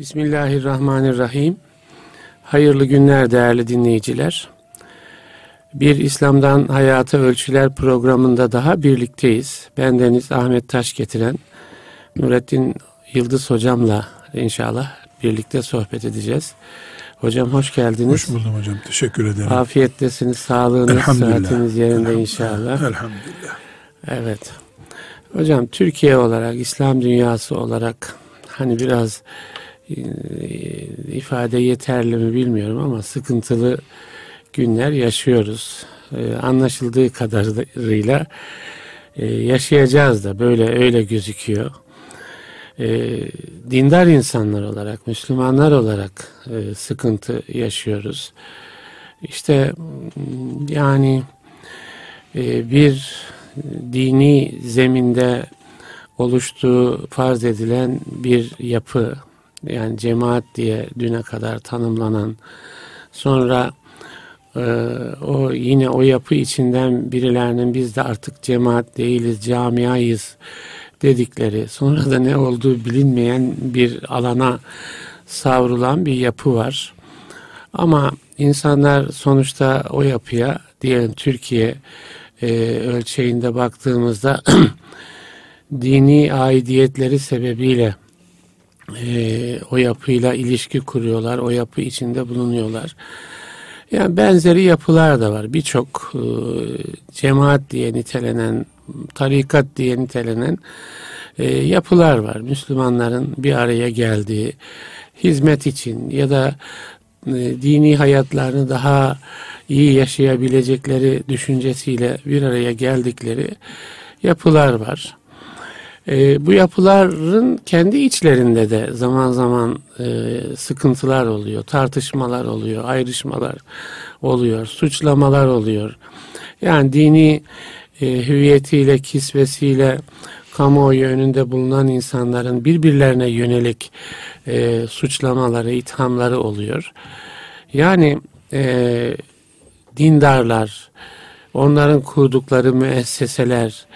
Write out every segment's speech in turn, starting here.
Bismillahirrahmanirrahim. Hayırlı günler değerli dinleyiciler. Bir İslam'dan Hayata Ölçüler programında daha birlikteyiz. Bendeniz Ahmet Taş getiren Nurettin Yıldız hocamla inşallah birlikte sohbet edeceğiz. Hocam hoş geldiniz. Hoş buldum hocam. Teşekkür ederim. Afiyettesiniz, sağlığınız, sıhhatiniz yerinde inşallah. Elhamdülillah. Evet. Hocam Türkiye olarak, İslam dünyası olarak hani biraz ifade yeterli mi bilmiyorum ama sıkıntılı günler yaşıyoruz. E, anlaşıldığı kadarıyla e, yaşayacağız da böyle öyle gözüküyor. E, dindar insanlar olarak, Müslümanlar olarak e, sıkıntı yaşıyoruz. İşte yani e, bir dini zeminde oluştuğu farz edilen bir yapı yani cemaat diye düne kadar tanımlanan sonra e, o yine o yapı içinden birilerinin biz de artık cemaat değiliz camiayız dedikleri sonra da ne olduğu bilinmeyen bir alana savrulan bir yapı var. Ama insanlar sonuçta o yapıya diyelim Türkiye e, ölçeğinde baktığımızda dini aidiyetleri sebebiyle e, o yapıyla ilişki kuruyorlar, o yapı içinde bulunuyorlar. Yani benzeri yapılar da var. Birçok e, cemaat diye nitelenen, tarikat diye nitelenen e, yapılar var. Müslümanların bir araya geldiği hizmet için ya da e, dini hayatlarını daha iyi yaşayabilecekleri düşüncesiyle bir araya geldikleri yapılar var. E, bu yapıların kendi içlerinde de zaman zaman e, sıkıntılar oluyor, tartışmalar oluyor, ayrışmalar oluyor, suçlamalar oluyor. Yani dini e, hüviyetiyle, kisvesiyle kamuoyu önünde bulunan insanların birbirlerine yönelik e, suçlamaları, ithamları oluyor. Yani e, dindarlar, onların kurdukları müesseseler,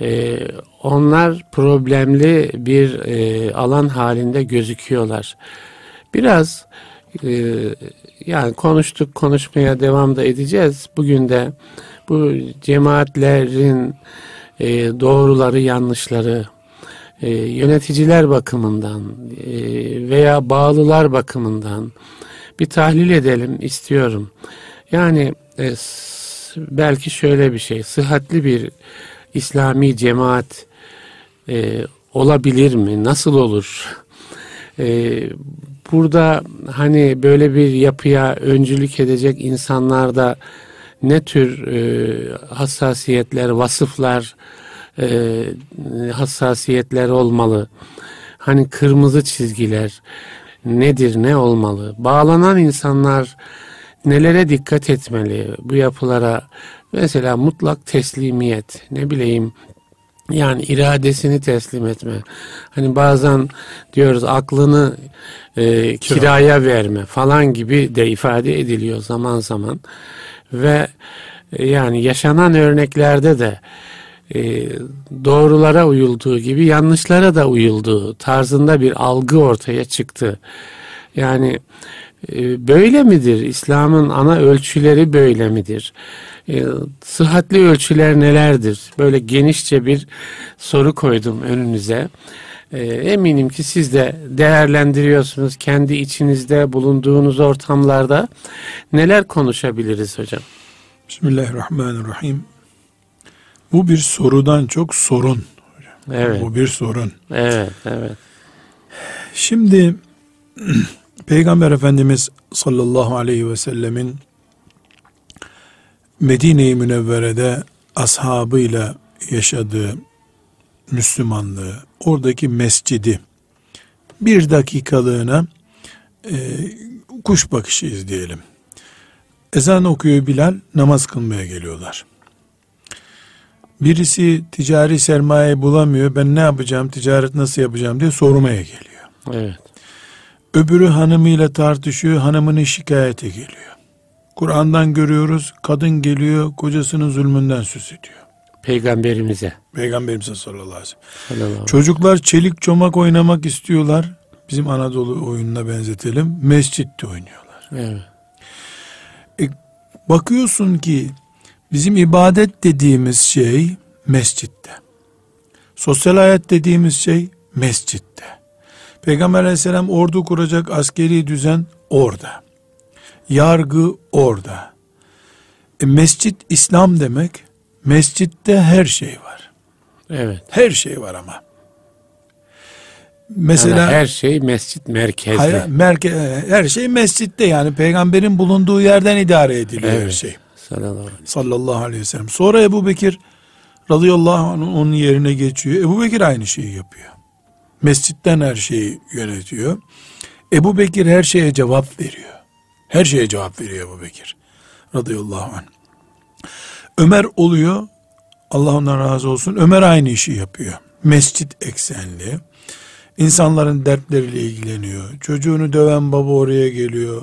e, onlar problemli bir e, alan halinde gözüküyorlar. Biraz e, yani konuştuk, konuşmaya devam da edeceğiz. Bugün de bu cemaatlerin e, doğruları, yanlışları, e, yöneticiler bakımından e, veya bağlılar bakımından bir tahlil edelim istiyorum. Yani e, belki şöyle bir şey, sıhhatli bir İslami cemaat e, olabilir mi? Nasıl olur? E, burada hani böyle bir yapıya öncülük edecek insanlarda ne tür e, hassasiyetler, vasıflar, e, hassasiyetler olmalı? Hani kırmızı çizgiler nedir, ne olmalı? Bağlanan insanlar nelere dikkat etmeli bu yapılara? Mesela mutlak teslimiyet, ne bileyim yani iradesini teslim etme. Hani bazen diyoruz aklını e, kiraya verme falan gibi de ifade ediliyor zaman zaman. Ve e, yani yaşanan örneklerde de e, doğrulara uyulduğu gibi yanlışlara da uyulduğu tarzında bir algı ortaya çıktı. Yani e, böyle midir? İslam'ın ana ölçüleri böyle midir? E, sıhhatli ölçüler nelerdir? Böyle genişçe bir soru koydum önünüze. E, eminim ki siz de değerlendiriyorsunuz kendi içinizde bulunduğunuz ortamlarda. Neler konuşabiliriz hocam? Bismillahirrahmanirrahim. Bu bir sorudan çok sorun. Evet. Bu bir sorun. Evet, evet. Şimdi Peygamber Efendimiz sallallahu aleyhi ve sellemin Medine-i Münevvere'de ashabıyla yaşadığı Müslümanlığı, oradaki mescidi bir dakikalığına e, kuş bakışı izleyelim. Ezan okuyor Bilal, namaz kılmaya geliyorlar. Birisi ticari sermaye bulamıyor, ben ne yapacağım, ticaret nasıl yapacağım diye sormaya geliyor. Evet. Öbürü hanımıyla tartışıyor, hanımını şikayete geliyor. Kur'an'dan görüyoruz, kadın geliyor, kocasının zulmünden söz ediyor. Peygamberimize. Peygamberimize sallallahu aleyhi ve sellem. Çocuklar çelik çomak oynamak istiyorlar. bizim Anadolu oyununa benzetelim. Mescitte oynuyorlar. Evet. E, bakıyorsun ki bizim ibadet dediğimiz şey mescitte. Sosyal hayat dediğimiz şey mescitte. Peygamber aleyhisselam ordu kuracak askeri düzen orada. Yargı orada. E, mescit İslam demek. Mescitte her şey var. Evet. Her şey var ama. Mesela Yani her şey mescit merkezli. Hayır, merke, her şey mescitte yani peygamberin bulunduğu yerden idare ediliyor her Evet. şey. Sallallahu aleyhi Sallallahu aleyhi ve sellem. Sonra Ebu Bekir radıyallahu anh onun yerine geçiyor. Ebu Bekir aynı şeyi yapıyor. Mescitten her şeyi yönetiyor. Ebu Bekir her şeye cevap veriyor. Her şeye cevap veriyor Ebu Bekir radıyallahu anh. Ömer oluyor. Allah ondan razı olsun. Ömer aynı işi yapıyor. Mescit eksenli. İnsanların dertleriyle ilgileniyor. Çocuğunu döven baba oraya geliyor.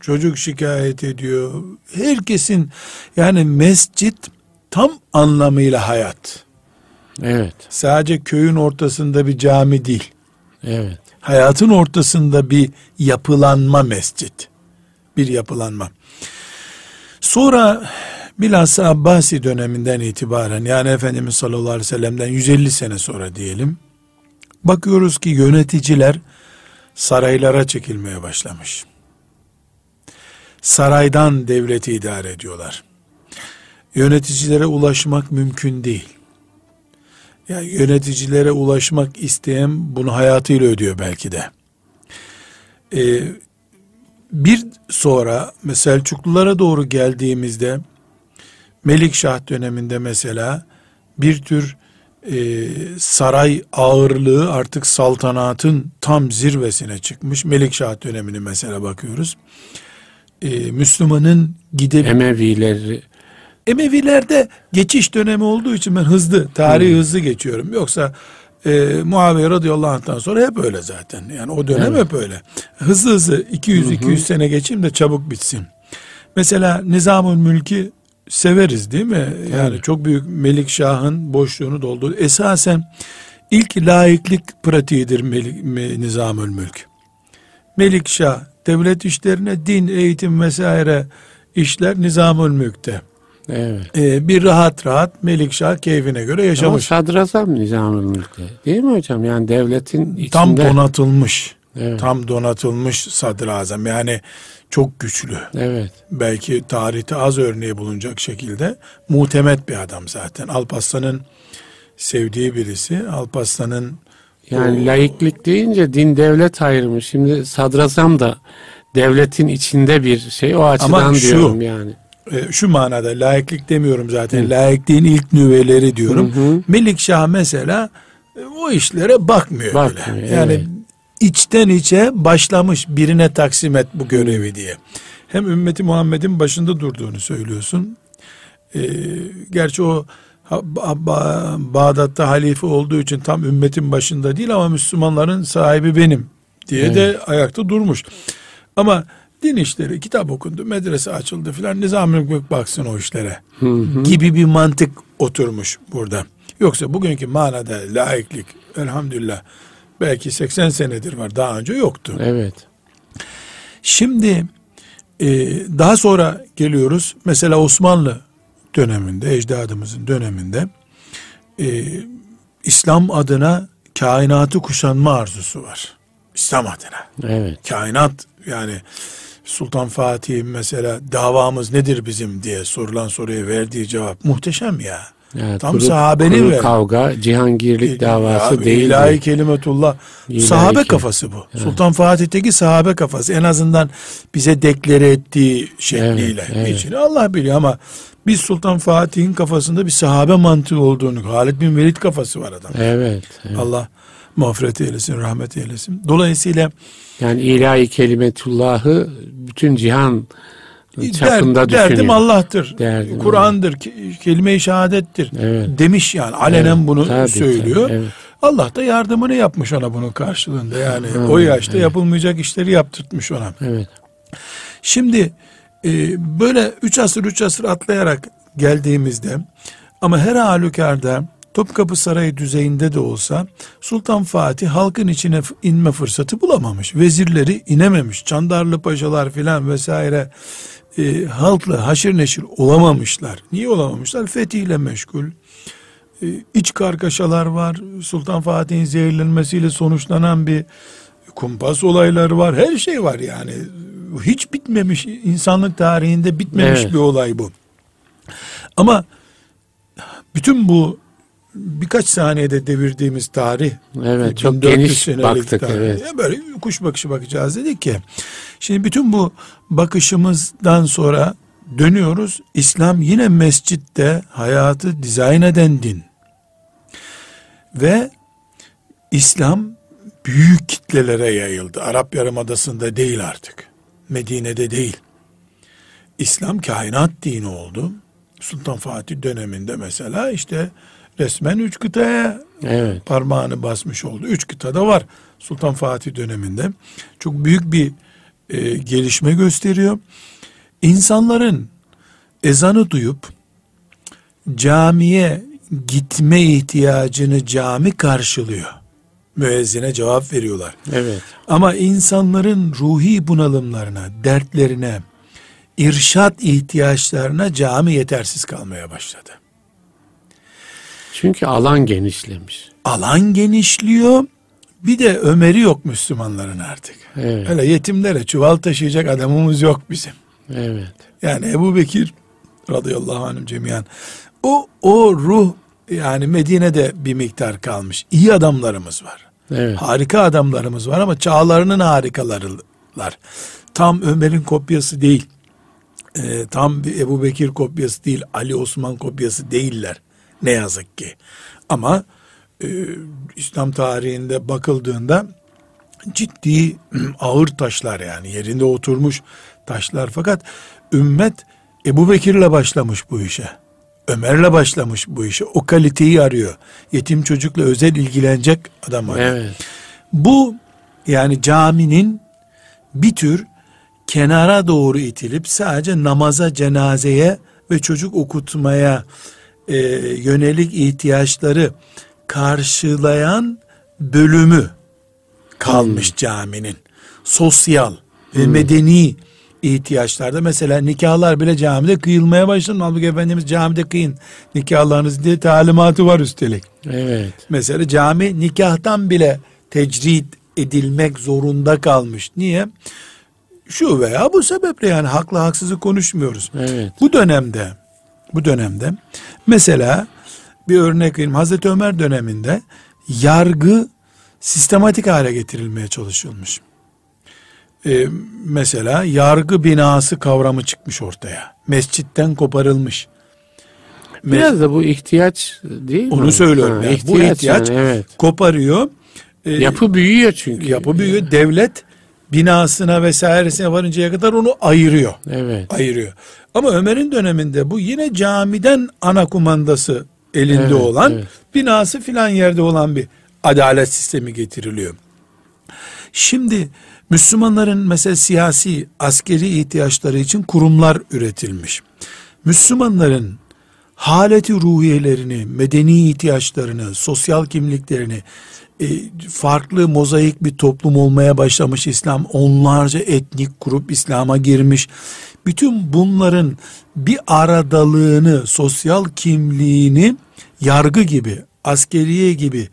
Çocuk şikayet ediyor. Herkesin yani mescit tam anlamıyla hayat. Evet. Sadece köyün ortasında bir cami değil. Evet. Hayatın ortasında bir yapılanma mescit. Bir yapılanma. Sonra bilhassa Abbasi döneminden itibaren yani Efendimiz sallallahu aleyhi ve sellem'den 150 sene sonra diyelim. Bakıyoruz ki yöneticiler saraylara çekilmeye başlamış. Saraydan devleti idare ediyorlar. Yöneticilere ulaşmak mümkün değil. Yani yöneticilere ulaşmak isteyen bunu hayatıyla ödüyor belki de. Ee, bir sonra Selçuklulara doğru geldiğimizde Melikşah döneminde mesela bir tür e, saray ağırlığı artık saltanatın tam zirvesine çıkmış. Melikşah dönemini mesela bakıyoruz. E, Müslümanın gidip Emevileri Emevilerde geçiş dönemi olduğu için ben hızlı, tarihi hızlı geçiyorum. Yoksa e, Muaviye radıyallahu anh'tan sonra hep öyle zaten. Yani o dönem Evet. hep öyle. Hızlı hızlı 200-200 sene geçeyim de çabuk bitsin. Mesela Nizamül Mülk'i severiz değil mi? Yani Tabii. çok büyük Melikşah'ın boşluğunu doldurdu. Esasen ilk laiklik pratiğidir Melik, Me- Nizamül Mülk. Melikşah devlet işlerine din, eğitim vesaire işler Nizamül Mülk'te. Evet. Ee, bir rahat rahat Melikşah keyfine göre Ama yaşamış. sadrazam Nizamül Mülk'te. Değil mi hocam? Yani devletin içinde. Tam donatılmış. Evet. Tam donatılmış sadrazam. Yani çok güçlü. Evet. Belki tarihte az örneği bulunacak şekilde muhtemet bir adam zaten. Alparslan'ın sevdiği birisi. Alparslan'ın Yani O- laiklik deyince din devlet ayrımı. Şimdi sadrazam da devletin içinde bir şey. O açıdan şu- diyorum yani. E, şu manada laiklik demiyorum zaten. Laikliğin ilk nüveleri diyorum. Hı hı. Melikşah mesela e, o işlere bakmıyor, Bakmıyor, bile. Yani evet. içten içe başlamış birine taksim et bu görevi diye. Hem ümmeti Muhammed'in başında durduğunu söylüyorsun. Ee, gerçi o Bağdat'ta halife olduğu için tam ümmetin başında değil ama Müslümanların sahibi benim diye de ayakta durmuş. Ama din işleri, kitap okundu, medrese açıldı filan nizam baksın o işlere Hı hı. gibi bir mantık oturmuş burada. Yoksa bugünkü manada laiklik elhamdülillah belki 80 senedir var daha önce yoktu. Evet. Şimdi e, daha sonra geliyoruz mesela Osmanlı döneminde ecdadımızın döneminde e, İslam adına kainatı kuşanma arzusu var. İslam adına. Evet. Kainat yani Sultan Fatih mesela davamız nedir bizim diye sorulan soruya verdiği cevap muhteşem ya. Yani Tam kuru- sahabenin kuru ver- kavga, cihangirlik davası Ya, değil. İlahi kelimetullah. İlahi sahabe kelim- kafası bu. Sultan Fatih'teki sahabe kafası. En azından bize deklare ettiği şekliyle. Evet, evet. Allah biliyor ama biz Sultan Fatih'in kafasında bir sahabe mantığı olduğunu, Halid bin Velid kafası var adam. Evet. evet. Allah mağfiret eylesin, rahmet eylesin. Dolayısıyla Yani ilahi kelimetullahı bütün cihan çapında der, derdim düşünüyor. Allah'tır. Derdim Kur'an'dır, ke- kelime-i şehadettir. Evet. Demiş yani alenen Evet, bunu tabii, söylüyor. tabii, evet. Allah da yardımını yapmış ona bunun karşılığında. Yani Hı, o yaşta evet. yapılmayacak işleri yaptırtmış ona. Evet. Şimdi e, böyle üç asır üç asır atlayarak geldiğimizde ama her halükarda Topkapı Sarayı düzeyinde de olsa Sultan Fatih halkın içine inme fırsatı bulamamış. Vezirleri inememiş. Çandarlı paşalar filan vesaire e, halkla haşır neşir olamamışlar. Niye olamamışlar? Fethiyle meşgul. E, iç kargaşalar var. Sultan Fatih'in zehirlenmesiyle sonuçlanan bir kumpas olayları var. Her şey var yani. Hiç bitmemiş insanlık tarihinde bitmemiş evet. bir olay bu. Ama bütün bu birkaç saniyede devirdiğimiz tarih evet çok geniş baktık tarih. evet. böyle kuş bakışı bakacağız dedik ki şimdi bütün bu bakışımızdan sonra dönüyoruz. İslam yine mescitte hayatı dizayn eden din. Ve İslam büyük kitlelere yayıldı. Arap Yarımadası'nda değil artık. Medine'de değil. İslam kainat dini oldu. Sultan Fatih döneminde mesela işte resmen üç kıtaya evet. parmağını basmış oldu. Üç kıtada var Sultan Fatih döneminde. Çok büyük bir e, gelişme gösteriyor. İnsanların ezanı duyup camiye gitme ihtiyacını cami karşılıyor. Müezzine cevap veriyorlar. Evet. Ama insanların ruhi bunalımlarına, dertlerine, irşat ihtiyaçlarına cami yetersiz kalmaya başladı. Çünkü alan genişlemiş. Alan genişliyor. Bir de Ömer'i yok Müslümanların artık. Evet. Öyle yetimlere çuval taşıyacak adamımız yok bizim. Evet. Yani Ebu Bekir radıyallahu anh cemiyan o, o ruh yani Medine'de bir miktar kalmış. İyi adamlarımız var. Evet. Harika adamlarımız var ama çağlarının harikalarılar. Tam Ömer'in kopyası değil. Ee, tam bir Ebu Bekir kopyası değil. Ali Osman kopyası değiller. Ne yazık ki. Ama e, İslam tarihinde bakıldığında ciddi ağır taşlar yani yerinde oturmuş taşlar fakat ümmet Ebu Bekir'le başlamış bu işe. Ömer'le başlamış bu işe. O kaliteyi arıyor. Yetim çocukla özel ilgilenecek adam arıyor. Evet. Bu yani caminin bir tür kenara doğru itilip sadece namaza, cenazeye ve çocuk okutmaya e, yönelik ihtiyaçları karşılayan bölümü kalmış hmm. caminin. Sosyal ve hmm. medeni ihtiyaçlarda mesela nikahlar bile camide kıyılmaya başladı. Halbuki Efendimiz camide kıyın nikahlarınız diye talimatı var üstelik. Evet. Mesela cami nikahtan bile tecrid edilmek zorunda kalmış. Niye? Şu veya bu sebeple yani haklı haksızı konuşmuyoruz. Evet. Bu dönemde bu dönemde mesela bir örnek vereyim. Hazreti Ömer döneminde yargı sistematik hale getirilmeye çalışılmış. Ee, mesela yargı binası kavramı çıkmış ortaya. Mescitten koparılmış. Biraz da bu ihtiyaç değil mi? Onu söylüyorum. Ha, yani. ihtiyaç bu ihtiyaç yani, evet. koparıyor. Ee, yapı büyüyor çünkü. Yapı büyüyor. Devlet binasına vesairesine varıncaya kadar onu ayırıyor. Evet. Ayırıyor. Ama Ömer'in döneminde bu yine camiden ana kumandası elinde evet, olan evet. binası filan yerde olan bir adalet sistemi getiriliyor. Şimdi Müslümanların mesela siyasi, askeri ihtiyaçları için kurumlar üretilmiş. Müslümanların haleti ruhiyelerini, medeni ihtiyaçlarını, sosyal kimliklerini, e, farklı mozaik bir toplum olmaya başlamış İslam. Onlarca etnik grup İslam'a girmiş. Bütün bunların bir aradalığını, sosyal kimliğini yargı gibi, askeriye gibi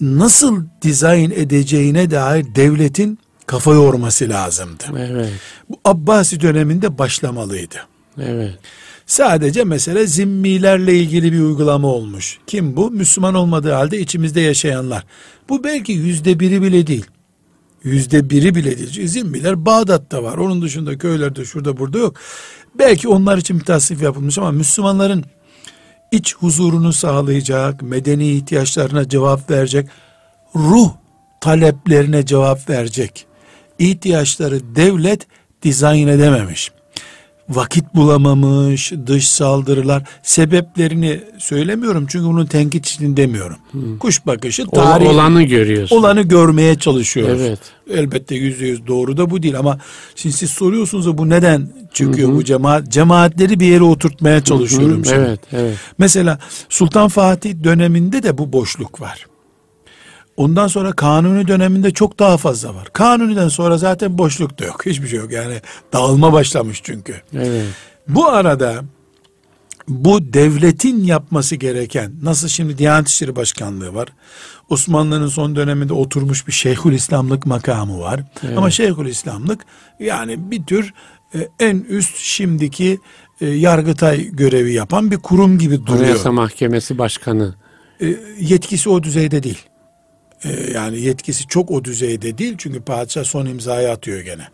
nasıl dizayn edeceğine dair devletin kafa yorması lazımdı. Evet. Bu Abbasi döneminde başlamalıydı. Evet. Sadece mesele zimmilerle ilgili bir uygulama olmuş. Kim bu? Müslüman olmadığı halde içimizde yaşayanlar. Bu belki yüzde biri bile değil. Yüzde biri bile değil. Zimmiler Bağdat'ta var. Onun dışında köylerde şurada burada yok. Belki onlar için bir tasnif yapılmış ama Müslümanların iç huzurunu sağlayacak, medeni ihtiyaçlarına cevap verecek, ruh taleplerine cevap verecek ihtiyaçları devlet dizayn edememiş. Vakit bulamamış, dış saldırılar sebeplerini söylemiyorum çünkü bunun tenkit için demiyorum. Hmm. Kuş bakışı tarih olanı görüyorsun. Olanı görmeye çalışıyoruz. Evet. Elbette yüzde yüz doğru da bu değil ama şimdi siz soruyorsunuz da bu neden çıkıyor Hı-hı. bu cemaat? Cemaatleri bir yere oturtmaya çalışıyorum Hı-hı. şimdi. Evet, evet. Mesela Sultan Fatih döneminde de bu boşluk var. Ondan sonra kanuni döneminde çok daha fazla var. Kanuniden sonra zaten boşluk da yok. Hiçbir şey yok. Yani dağılma başlamış çünkü. Evet. Bu arada bu devletin yapması gereken nasıl şimdi Diyanet İşleri Başkanlığı var. Osmanlı'nın son döneminde oturmuş bir Şeyhül İslamlık makamı var. Evet. Ama Şeyhül İslamlık yani bir tür e, en üst şimdiki e, Yargıtay görevi yapan bir kurum gibi duruyor. Anayasa Mahkemesi Başkanı. E, yetkisi o düzeyde değil. Ee, yani yetkisi çok o düzeyde değil çünkü padişah son imzayı atıyor gene.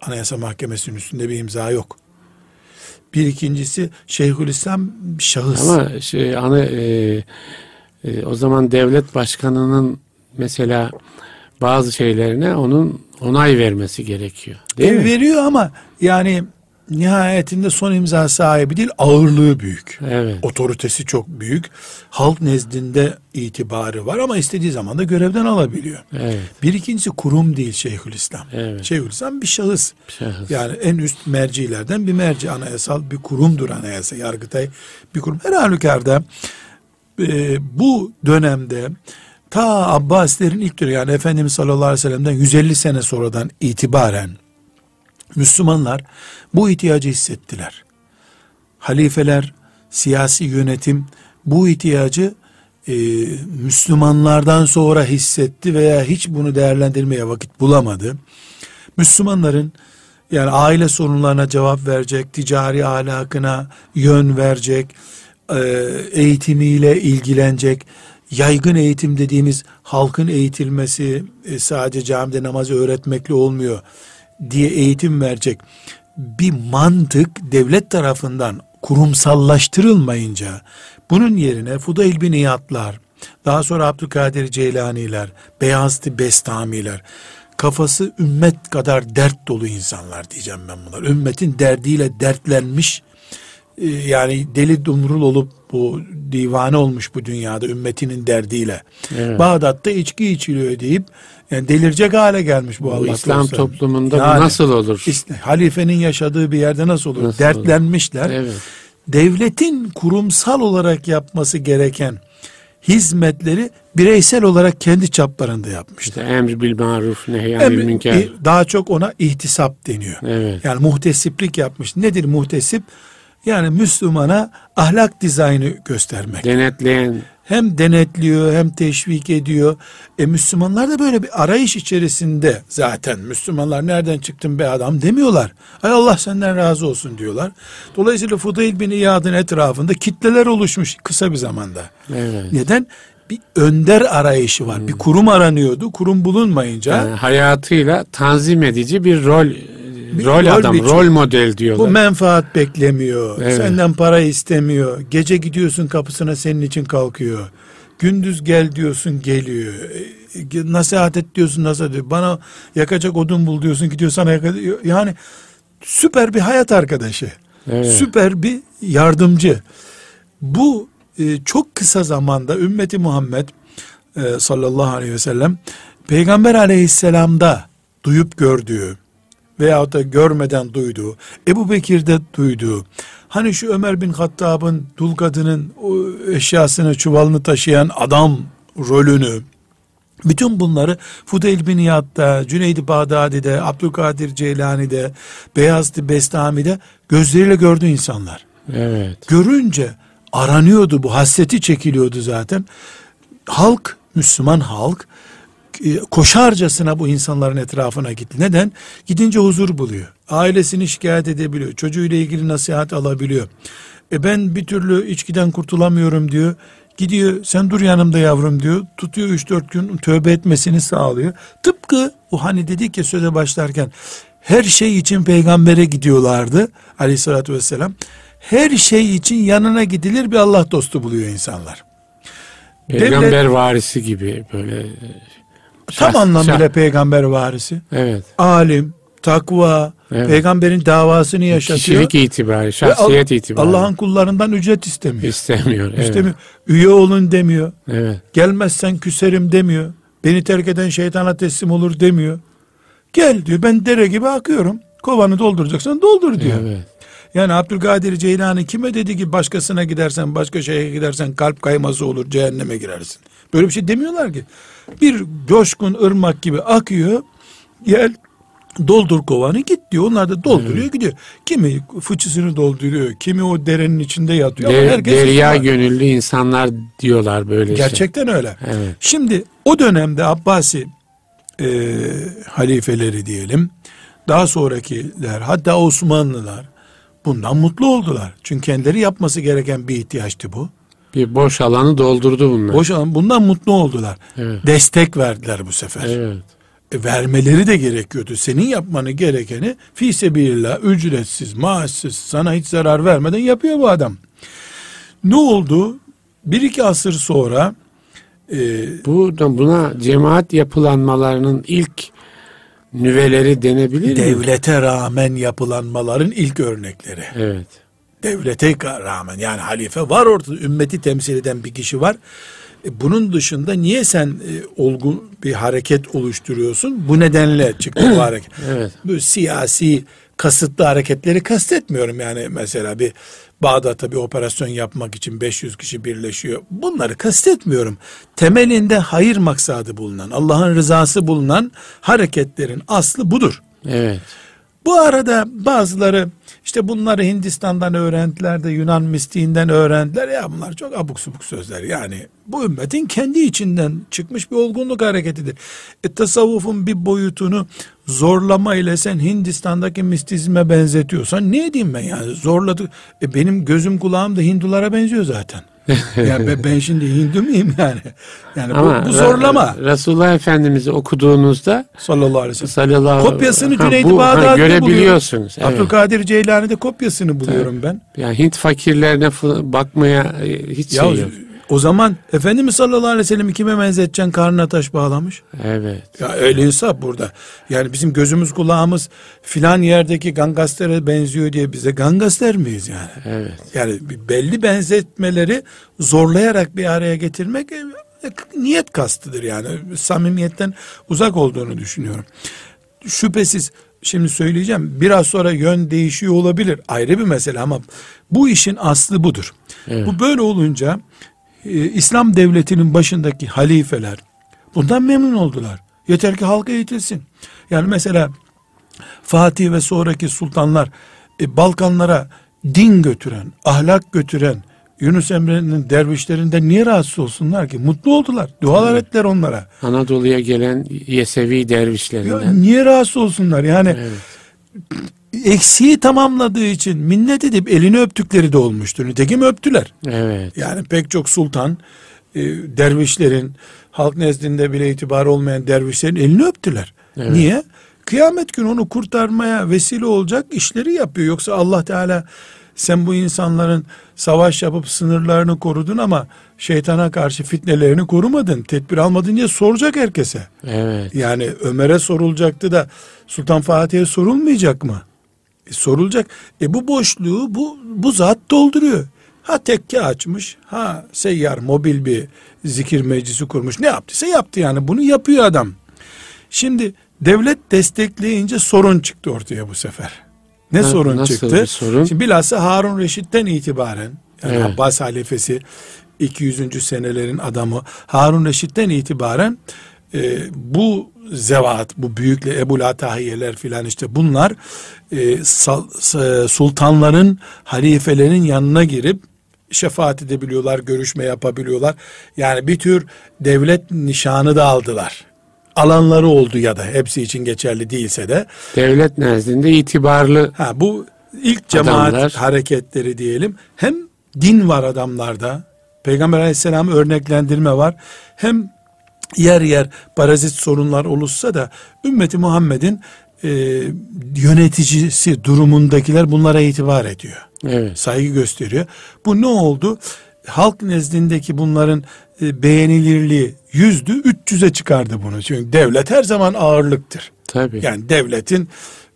Anayasa Mahkemesi'nin üstünde bir imza yok. Bir ikincisi Şeyhülislam şahıs. Ama şey ana e, e, o zaman devlet başkanının mesela bazı şeylerine onun onay vermesi gerekiyor. Değil e, mi? Veriyor ama yani nihayetinde son imza sahibi değil ağırlığı büyük. Evet. Otoritesi çok büyük. Halk nezdinde itibarı var ama istediği zaman da görevden alabiliyor. Evet. Bir ikincisi kurum değil Şeyhülislam. Evet. Şeyhülislam bir şahıs. şahıs. Yani en üst mercilerden bir merci anayasal bir kurumdur anayasa. Yargıtay bir kurum. Her halükarda e, bu dönemde ta Abbasilerin ilk dönemi yani Efendimiz sallallahu aleyhi ve sellem'den 150 sene sonradan itibaren Müslümanlar bu ihtiyacı hissettiler. Halifeler, siyasi yönetim bu ihtiyacı e, Müslümanlardan sonra hissetti veya hiç bunu değerlendirmeye vakit bulamadı. Müslümanların yani aile sorunlarına cevap verecek, ticari ahlakına yön verecek, e, eğitimiyle ilgilenecek, yaygın eğitim dediğimiz halkın eğitilmesi e, sadece camide namazı öğretmekle olmuyor diye eğitim verecek bir mantık devlet tarafından kurumsallaştırılmayınca bunun yerine Fudayl bin İyadlar, daha sonra Abdülkadir Ceylaniler, Beyazıt Bestamiler, kafası ümmet kadar dert dolu insanlar diyeceğim ben bunlar. Ümmetin derdiyle dertlenmiş, e, yani deli dumrul olup bu divane olmuş bu dünyada ümmetinin derdiyle. Evet. Bağdat'ta içki içiliyor deyip yani delirecek hale gelmiş bu, bu Allah İslam dostları. toplumunda yani, bu nasıl olur? Işte, halifenin yaşadığı bir yerde nasıl olur? Nasıl Dertlenmişler. Olur? Evet. Devletin kurumsal olarak yapması gereken hizmetleri bireysel olarak kendi çaplarında yapmışlar. İşte emr bil maruf nehyan bil münker. Daha çok ona ihtisap deniyor. Evet. Yani muhtesiplik yapmış. Nedir muhtesip? Yani Müslümana ahlak dizaynı göstermek. Denetleyen. Hem denetliyor hem teşvik ediyor. E Müslümanlar da böyle bir arayış içerisinde zaten. Müslümanlar nereden çıktın be adam demiyorlar. Ay Allah senden razı olsun diyorlar. Dolayısıyla Fudayl bin İyad'ın etrafında kitleler oluşmuş kısa bir zamanda. Evet. Neden? bir önder arayışı var. Hmm. Bir kurum aranıyordu. Kurum bulunmayınca yani hayatıyla tanzim edici bir rol rol, rol adam, biçim. rol model diyorlar. Bu menfaat beklemiyor. Evet. Senden para istemiyor. Gece gidiyorsun kapısına senin için kalkıyor. Gündüz gel diyorsun geliyor. E, nasihat et diyorsun nasihat ediyor. Bana yakacak odun bul diyorsun gidiyor sana yakacak. Yani süper bir hayat arkadaşı. Evet. Süper bir yardımcı. Bu e, çok kısa zamanda ümmeti Muhammed e, sallallahu aleyhi ve sellem Peygamber aleyhisselamda duyup gördüğü veyahut da görmeden duyduğu, Ebu Bekir'de duyduğu, hani şu Ömer bin Hattab'ın dul kadının o eşyasını, çuvalını taşıyan adam rolünü, bütün bunları Fudayl bin Yad'da, Cüneyd-i Bağdadi'de, Abdülkadir Ceylani'de, Beyazıt Bestami'de gözleriyle gördü insanlar. Evet. Görünce aranıyordu bu hasreti çekiliyordu zaten. Halk, Müslüman halk koşarcasına bu insanların etrafına gitti. Neden? Gidince huzur buluyor. Ailesini şikayet edebiliyor. Çocuğuyla ilgili nasihat alabiliyor. E ben bir türlü içkiden kurtulamıyorum diyor. Gidiyor sen dur yanımda yavrum diyor. Tutuyor 3-4 gün tövbe etmesini sağlıyor. Tıpkı o hani dedik ya söze başlarken her şey için peygambere gidiyorlardı aleyhissalatü vesselam. Her şey için yanına gidilir bir Allah dostu buluyor insanlar. Peygamber Devlet, varisi gibi böyle Tam anlamıyla şah. peygamber varisi. Evet. Alim, takva, Evet. peygamberin davasını yaşatıyor. Kişilik itibarı, Ve şahsiyet Al- itibarı. Allah'ın kullarından ücret istemiyor. istemiyor. Evet. İstemiyor. Üye olun demiyor. Evet. Gelmezsen küserim demiyor. Beni terk eden şeytana teslim olur demiyor. Gel diyor ben dere gibi akıyorum. Kovanı dolduracaksan doldur diyor. Evet. Yani Abdülkadir Ceylani kime dedi ki başkasına gidersen başka şeye gidersen kalp kayması olur cehenneme girersin. Böyle bir şey demiyorlar ki. Bir coşkun ırmak gibi akıyor. Gel doldur kovanı git diyor. Onlar da dolduruyor gidiyor. Kimi fıçısını dolduruyor. Kimi o derenin içinde yatıyor. Der- herkes derya Müslüman. gönüllü insanlar diyorlar böyle. Gerçekten öyle. Evet. Şimdi o dönemde Abbasi e, halifeleri diyelim. Daha sonrakiler hatta Osmanlılar bundan mutlu oldular. Çünkü kendileri yapması gereken bir ihtiyaçtı bu. Bir boş alanı doldurdu bunlar. Boş alan bundan mutlu oldular. Evet. Destek verdiler bu sefer. Evet. E, vermeleri de gerekiyordu. Senin yapmanı gerekeni fi sebilillah ücretsiz, maaşsız, sana hiç zarar vermeden yapıyor bu adam. Ne oldu? Bir iki asır sonra e, Bu buna cemaat yapılanmalarının ilk nüveleri denebilir mi? devlete rağmen yapılanmaların ilk örnekleri. Evet. Devlete rağmen yani halife var ortada ümmeti temsil eden bir kişi var. E, bunun dışında niye sen e, olgun bir hareket oluşturuyorsun? Bu nedenle çıktı bu hareket. Evet. Bu siyasi kasıtlı hareketleri kastetmiyorum yani mesela bir Bağdat'a bir operasyon yapmak için 500 kişi birleşiyor. Bunları kastetmiyorum. Temelinde hayır maksadı bulunan, Allah'ın rızası bulunan hareketlerin aslı budur. Evet. Bu arada bazıları işte bunları Hindistan'dan öğrendiler de Yunan mistiğinden öğrendiler. Ya bunlar çok abuk subuk sözler. Yani bu ümmetin kendi içinden çıkmış bir olgunluk hareketidir. E, tasavvufun bir boyutunu zorlama ile sen Hindistan'daki mistizme benzetiyorsan ne diyeyim ben yani zorladı. E, benim gözüm kulağım da Hindulara benziyor zaten. yani ben, şimdi Hindu muyum yani? Yani Ama bu, bu zorlama. Re- Resulullah Efendimiz'i okuduğunuzda Sallallahu aleyhi ve sellem. sallallahu Kopyasını Ha, Cüneyd-i Bağdadi'de görebiliyorsunuz. Evet. Abdülkadir Ceylani'de kopyasını buluyorum ben. Yani Hint fakirlerine bakmaya e, hiç Ya şey yok. O zaman Efendimiz sallallahu aleyhi ve sellem kime benzeteceksin karnına taş bağlamış? Evet. Ya öyle hesap burada. Yani bizim gözümüz kulağımız filan yerdeki gangastere benziyor diye bize gangaster miyiz yani? Evet. Yani belli benzetmeleri zorlayarak bir araya getirmek e, niyet kastıdır yani. Samimiyetten uzak olduğunu düşünüyorum. Şüphesiz şimdi söyleyeceğim biraz sonra yön değişiyor olabilir ayrı bir mesele ama bu işin aslı budur. Evet. Bu böyle olunca e, İslam devletinin başındaki halifeler bundan memnun oldular. Yeter ki halka eğitilsin. Yani mesela Fatih ve sonraki sultanlar e, Balkanlara din götüren, ahlak götüren Yunus Emre'nin dervişlerinden niye rahatsız olsunlar ki? Mutlu oldular. Dualar ettiler onlara. Anadolu'ya gelen Yesevi Ya dervişlerinden. niye rahatsız olsunlar? Yani Evet. Eksiği tamamladığı için minnet edip elini öptükleri de olmuştur. Nitekim öptüler. Evet. Yani pek çok sultan e, dervişlerin halk nezdinde bile itibarı olmayan dervişlerin elini öptüler. Evet. Niye? Kıyamet günü onu kurtarmaya vesile olacak işleri yapıyor. Yoksa Allah Teala sen bu insanların savaş yapıp sınırlarını korudun ama şeytana karşı fitnelerini korumadın, tedbir almadın diye soracak herkese. Evet. Yani Ömer'e sorulacaktı da Sultan Fatih'e sorulmayacak mı? E, sorulacak. E bu boşluğu bu bu zat dolduruyor. Ha tekke açmış, ha seyyar mobil bir zikir meclisi kurmuş. Ne yaptıysa yaptı yani. Bunu yapıyor adam. Şimdi devlet destekleyince sorun çıktı ortaya bu sefer. Ne Ha, sorun nasıl çıktı? sorun? Şimdi bilhassa Harun Reşit'ten itibaren yani Evet. Abbas halifesi 200. senelerin adamı Harun Reşit'ten itibaren e, bu zevat, bu büyükle Ebu Latahiyeler filan işte bunlar e, sal- s- sultanların, halifelerin yanına girip şefaat edebiliyorlar, görüşme yapabiliyorlar. Yani bir tür devlet nişanı da aldılar. Alanları oldu ya da hepsi için geçerli değilse de Devlet nezdinde itibarlı Ha bu ilk cemaat Adamlar. hareketleri diyelim. Hem din var adamlarda. Peygamber aleyhisselam örneklendirme var. Hem yer yer parazit sorunlar oluşsa da ümmeti Muhammed'in e, yöneticisi durumundakiler bunlara itibar ediyor. evet. Saygı gösteriyor. Bu ne oldu? Halk nezdindeki bunların e, beğenilirliği yüzdü, 300'e çıkardı bunu. Çünkü devlet her zaman ağırlıktır. Tabii. Yani devletin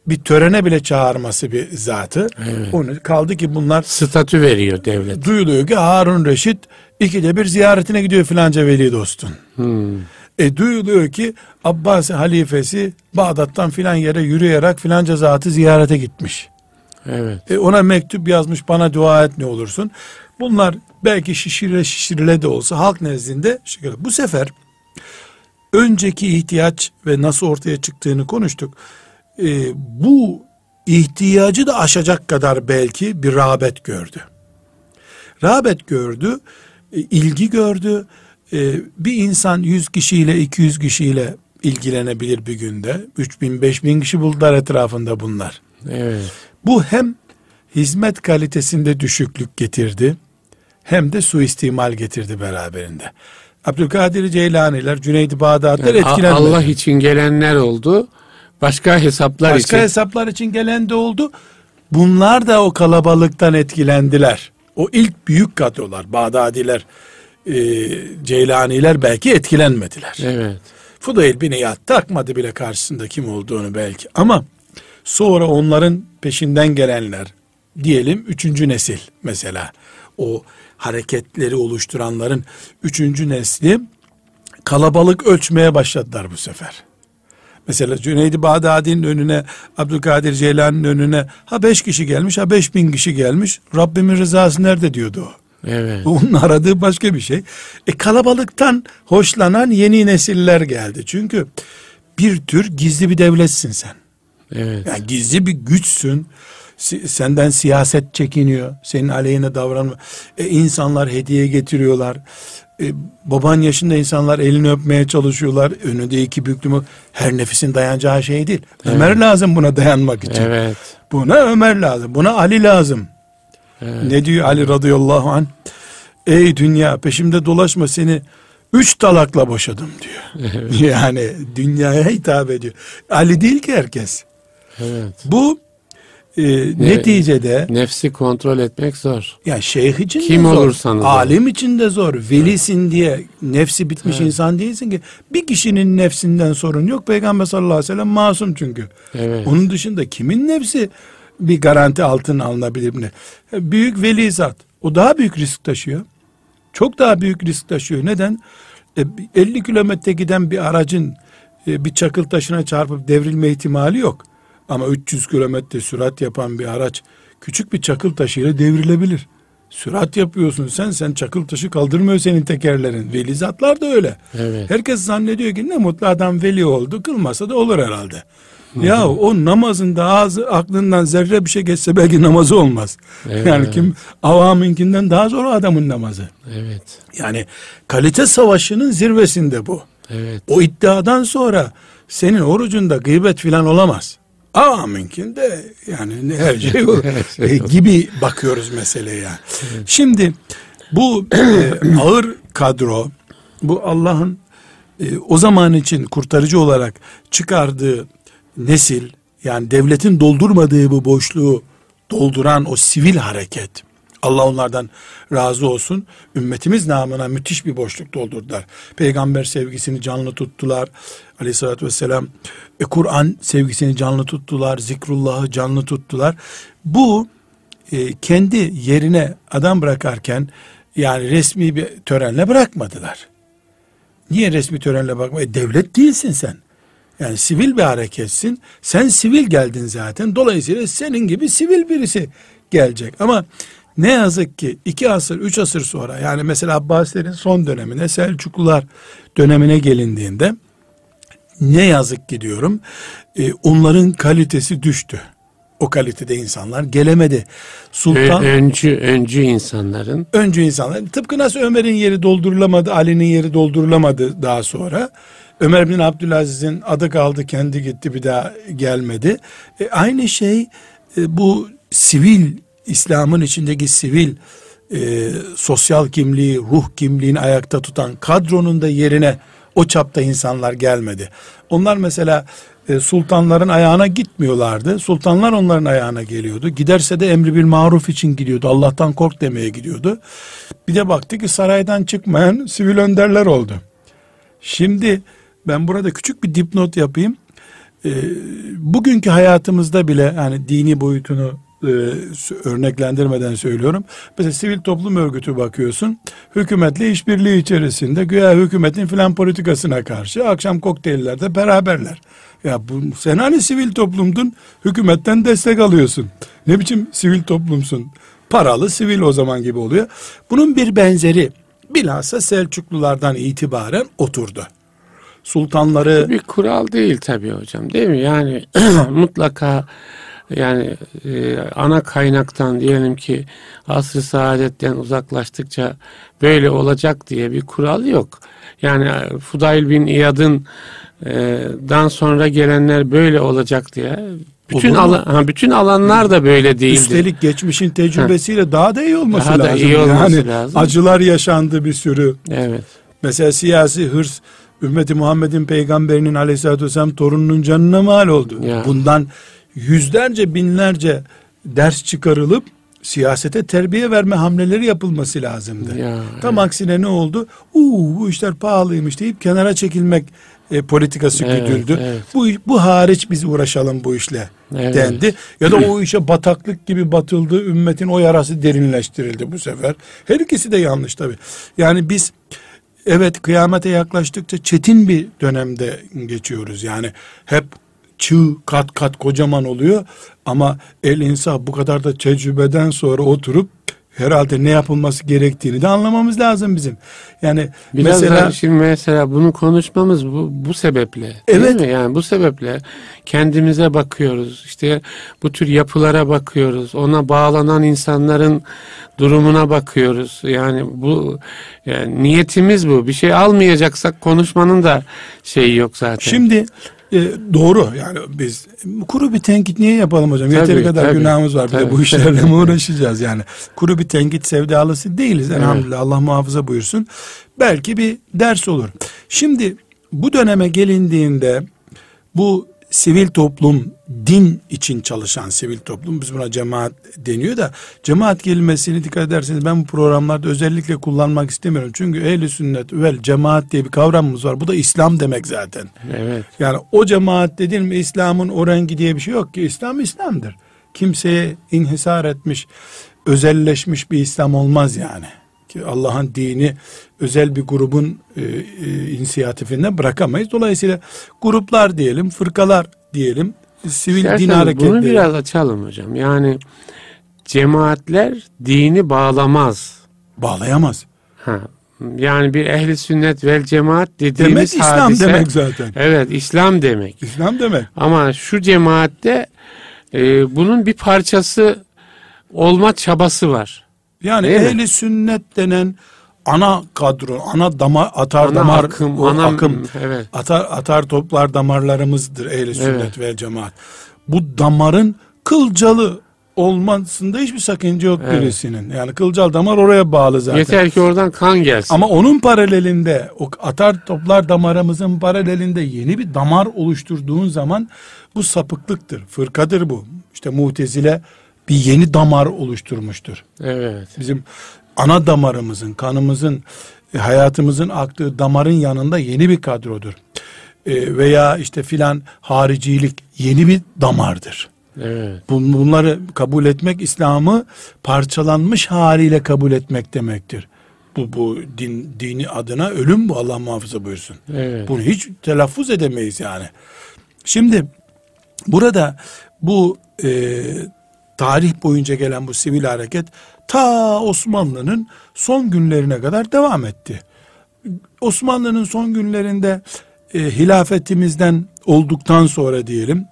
bir törene bile çağırması bir zatı. Evet. Onu kaldı ki bunlar Statü veriyor devlet. duyuluyor ki Harun Reşit ikide bir ziyaretine gidiyor filanca veli dostun. Hmm. E duyuluyor ki Abbas halifesi Bağdat'tan filan yere yürüyerek filanca zatı ziyarete gitmiş. Evet. E ona mektup yazmış bana dua et ne olursun. Bunlar belki şişirile şişirile de olsa halk nezdinde şöyle. Bu sefer önceki ihtiyaç ve nasıl ortaya çıktığını konuştuk. E, bu ihtiyacı da aşacak kadar belki bir rağbet gördü. Rağbet gördü, ilgi gördü. E, bir insan 100 kişiyle 200 kişiyle ilgilenebilir bir günde. 3000 5000 kişi buldular etrafında bunlar. Evet. Bu hem hizmet kalitesinde düşüklük getirdi hem de suistimal getirdi beraberinde. Abdülkadir Ceylaniler, Cüneyd-i Bağdadiler Yani etkilenmedi. Allah için gelenler oldu. Başka hesaplar Başka için. hesaplar için gelen de oldu. Bunlar da o kalabalıktan etkilendiler. O ilk büyük kadrolar, Bağdadiler, e, Ceylaniler belki etkilenmediler. Evet. Fudayl bin İyad takmadı bile karşısında kim olduğunu belki. Ama sonra onların peşinden gelenler, diyelim üçüncü nesil mesela, o hareketleri oluşturanların üçüncü nesli kalabalık ölçmeye başladılar bu sefer. Mesela Cüneydi Bağdadi'nin önüne, Abdülkadir Ceylan'ın önüne ha beş kişi gelmiş ha beş bin kişi gelmiş. Rabbimin rızası nerede diyordu o. Evet. Onun aradığı başka bir şey. E kalabalıktan hoşlanan yeni nesiller geldi. Çünkü bir tür gizli bir devletsin sen. Evet. Yani gizli bir güçsün. Si- Senden siyaset çekiniyor. Senin aleyhine davranma. E, insanlar hediye getiriyorlar. E, baban yaşında insanlar elini öpmeye çalışıyorlar. Önünde iki büklümü. Her nefesin dayanacağı şey değil. Ömer lazım buna dayanmak için. Evet. Buna Ömer lazım. Buna Ali lazım. Evet. Ne diyor Ali radıyallahu an? Ey dünya peşimde dolaşma seni üç talakla boşadım diyor. Yani dünyaya hitap ediyor. Ali değil ki herkes. Evet. Bu e, neticede Nefsi kontrol etmek zor. ya şeyh için Kim de zor. olursanız alim için de zor. Velisin diye nefsi bitmiş insan değilsin ki. Bir kişinin nefsinden sorun yok. Peygamber sallallahu aleyhi ve sellem masum çünkü. Evet. Onun dışında kimin nefsi bir garanti altına alınabilir mi? Büyük veli zat. O daha büyük risk taşıyor. Çok daha büyük risk taşıyor. Neden? E, 50 kilometre giden bir aracın e, bir çakıl taşına çarpıp devrilme ihtimali yok. Ama 300 kilometre sürat yapan bir araç küçük bir çakıl taşıyla devrilebilir. Sürat yapıyorsun sen, sen çakıl taşı kaldırmıyor senin tekerlerin. Veli zatlar da öyle. Evet. Herkes zannediyor ki ne mutlu adam veli oldu, kılmasa da olur herhalde. Ya o namazında ağzı aklından zerre bir şey geçse belki namazı olmaz. Evet. Yani kim avamınkinden daha zor adamın namazı. Evet. Yani kalite savaşının zirvesinde bu. Evet. O iddiadan sonra senin orucunda gıybet filan olamaz. Avamınkinde yani her şey olur. Her şey E, gibi bakıyoruz meseleye. yani. Şimdi bu e, ağır kadro bu Allah'ın e, o zaman için kurtarıcı olarak çıkardığı nesil yani devletin doldurmadığı bu boşluğu dolduran o sivil hareket Allah onlardan razı olsun. Ümmetimiz namına müthiş bir boşluk doldurdular. Peygamber sevgisini canlı tuttular. Aleyhissalatü vesselam e, Kur'an sevgisini canlı tuttular. Zikrullah'ı canlı tuttular. Bu e, kendi yerine adam bırakarken yani resmi bir törenle bırakmadılar. Niye resmi törenle bakma? E, devlet değilsin sen. Yani sivil bir hareketsin. Sen sivil geldin zaten. Dolayısıyla senin gibi sivil birisi gelecek. Ama ne yazık ki iki asır, üç asır sonra yani mesela Abbasilerin son dönemine, Selçuklular dönemine gelindiğinde ne yazık ki diyorum e, onların kalitesi düştü. O kalitede insanlar gelemedi. Sultan Ö- öncü, öncü insanların öncü insanlar tıpkı nasıl Ömer'in yeri doldurulamadı, Ali'nin yeri doldurulamadı daha sonra. Ömer bin Abdülaziz'in adı kaldı kendi gitti bir daha gelmedi. E, aynı şey e, bu sivil İslam'ın içindeki sivil e, sosyal kimliği, ruh kimliğini ayakta tutan kadronun da yerine o çapta insanlar gelmedi. Onlar mesela e, sultanların ayağına gitmiyorlardı. Sultanlar onların ayağına geliyordu. Giderse de emri bil maruf için gidiyordu. Allah'tan kork demeye gidiyordu. Bir de baktı ki saraydan çıkmayan sivil önderler oldu. Şimdi ben burada küçük bir dipnot yapayım. e, bugünkü hayatımızda bile yani dini boyutunu e, örneklendirmeden söylüyorum. Mesela sivil toplum örgütü bakıyorsun. Hükümetle işbirliği içerisinde güya hükümetin filan politikasına karşı akşam kokteyllerde beraberler. Ya bu sen hani sivil toplumdun hükümetten destek alıyorsun. Ne biçim sivil toplumsun? Paralı sivil o zaman gibi oluyor. Bunun bir benzeri bilhassa Selçuklulardan itibaren oturdu. Sultanları... Bir kural değil tabii hocam değil mi? Yani mutlaka yani e, ana kaynaktan diyelim ki asr-ı saadetten uzaklaştıkça böyle olacak diye bir kural yok. Yani e, Fudayl bin İyad'ın e, dan sonra gelenler böyle olacak diye bütün alan, ha, bütün alanlar da böyle değil. Üstelik geçmişin tecrübesiyle ha. daha da iyi olması daha lazım. Da iyi olması yani lazım. acılar yaşandı bir sürü. Evet. Mesela siyasi hırs ümmeti Muhammed'in peygamberinin aleyhissalatü vesselam torununun canına mal oldu. Ya. Bundan yüzlerce binlerce ders çıkarılıp siyasete terbiye verme hamleleri yapılması lazımdı. Ya, Tam evet. aksine ne oldu? Uuu bu işler pahalıymış deyip kenara çekilmek e, politikası evet, güdüldü. Evet. Bu bu hariç biz uğraşalım bu işle evet. dendi. Ya da o işe bataklık gibi batıldı. Ümmetin o yarası derinleştirildi bu sefer. Her ikisi de yanlış tabi. Yani biz evet kıyamete yaklaştıkça çetin bir dönemde geçiyoruz. Yani hep çığ kat kat kocaman oluyor ama el insaf bu kadar da tecrübeden sonra oturup herhalde ne yapılması gerektiğini de anlamamız lazım bizim. Yani Biraz mesela şimdi mesela bunu konuşmamız bu bu sebeple. Evet. mi? Yani bu sebeple kendimize bakıyoruz. İşte bu tür yapılara bakıyoruz. Ona bağlanan insanların durumuna bakıyoruz. Yani bu yani niyetimiz bu. Bir şey almayacaksak konuşmanın da şeyi yok zaten. Şimdi e, doğru yani biz kuru bir tenkit niye yapalım hocam? Tabii, Yeteri kadar tabii, günahımız var. Tabii, bir de bu işlerle mi uğraşacağız yani? Kuru bir tenkit sevdalısı değiliz evet. elhamdülillah. Allah muhafaza buyursun. Belki bir ders olur. Şimdi bu döneme gelindiğinde bu sivil toplum din için çalışan sivil toplum biz buna cemaat deniyor da cemaat kelimesini dikkat ederseniz ben bu programlarda özellikle kullanmak istemiyorum. Çünkü ehli sünnet vel cemaat diye bir kavramımız var. Bu da İslam demek zaten. Evet. Yani o cemaat dedin mi İslam'ın o rengi diye bir şey yok ki. İslam İslam'dır. Kimseye inhisar etmiş, özelleşmiş bir İslam olmaz yani ki Allah'ın dini özel bir grubun e, e, inisiyatifinde bırakamayız. Dolayısıyla gruplar diyelim, fırkalar diyelim, sivil İstersen din hareketleri. Bunu biraz açalım hocam. Yani cemaatler dini bağlamaz. Bağlayamaz. Ha, yani bir ehli sünnet vel cemaat dediğimiz demek hadise, İslam demek zaten. Evet İslam demek. İslam demek. Ama şu cemaatte e, bunun bir parçası olma çabası var. Yani Değil ehli mi? sünnet denen ana kadro, ana damar, atar ana damar, akım, o ana, akım, evet. atar, atar toplar damarlarımızdır ehli sünnet evet. ve cemaat. Bu damarın kılcalı olmasında hiçbir sakınca yok evet. birisinin. Yani kılcal damar oraya bağlı zaten. Yeter ki oradan kan gelsin. Ama onun paralelinde, o atar toplar damarımızın paralelinde yeni bir damar oluşturduğun zaman bu sapıklıktır, fırkadır bu. İşte mutezile bir yeni damar oluşturmuştur. Evet. Bizim ana damarımızın, kanımızın, e, hayatımızın aktığı damarın yanında yeni bir kadrodur. E, veya işte filan haricilik yeni bir damardır. Evet. Bunları kabul etmek İslam'ı parçalanmış haliyle kabul etmek demektir. Bu, bu din, dini adına ölüm bu Allah muhafaza buyursun. Evet. Bunu hiç telaffuz edemeyiz yani. Şimdi burada bu e, tarih boyunca gelen bu sivil hareket ta Osmanlı'nın son günlerine kadar devam etti. Osmanlı'nın son günlerinde e, hilafetimizden olduktan sonra diyelim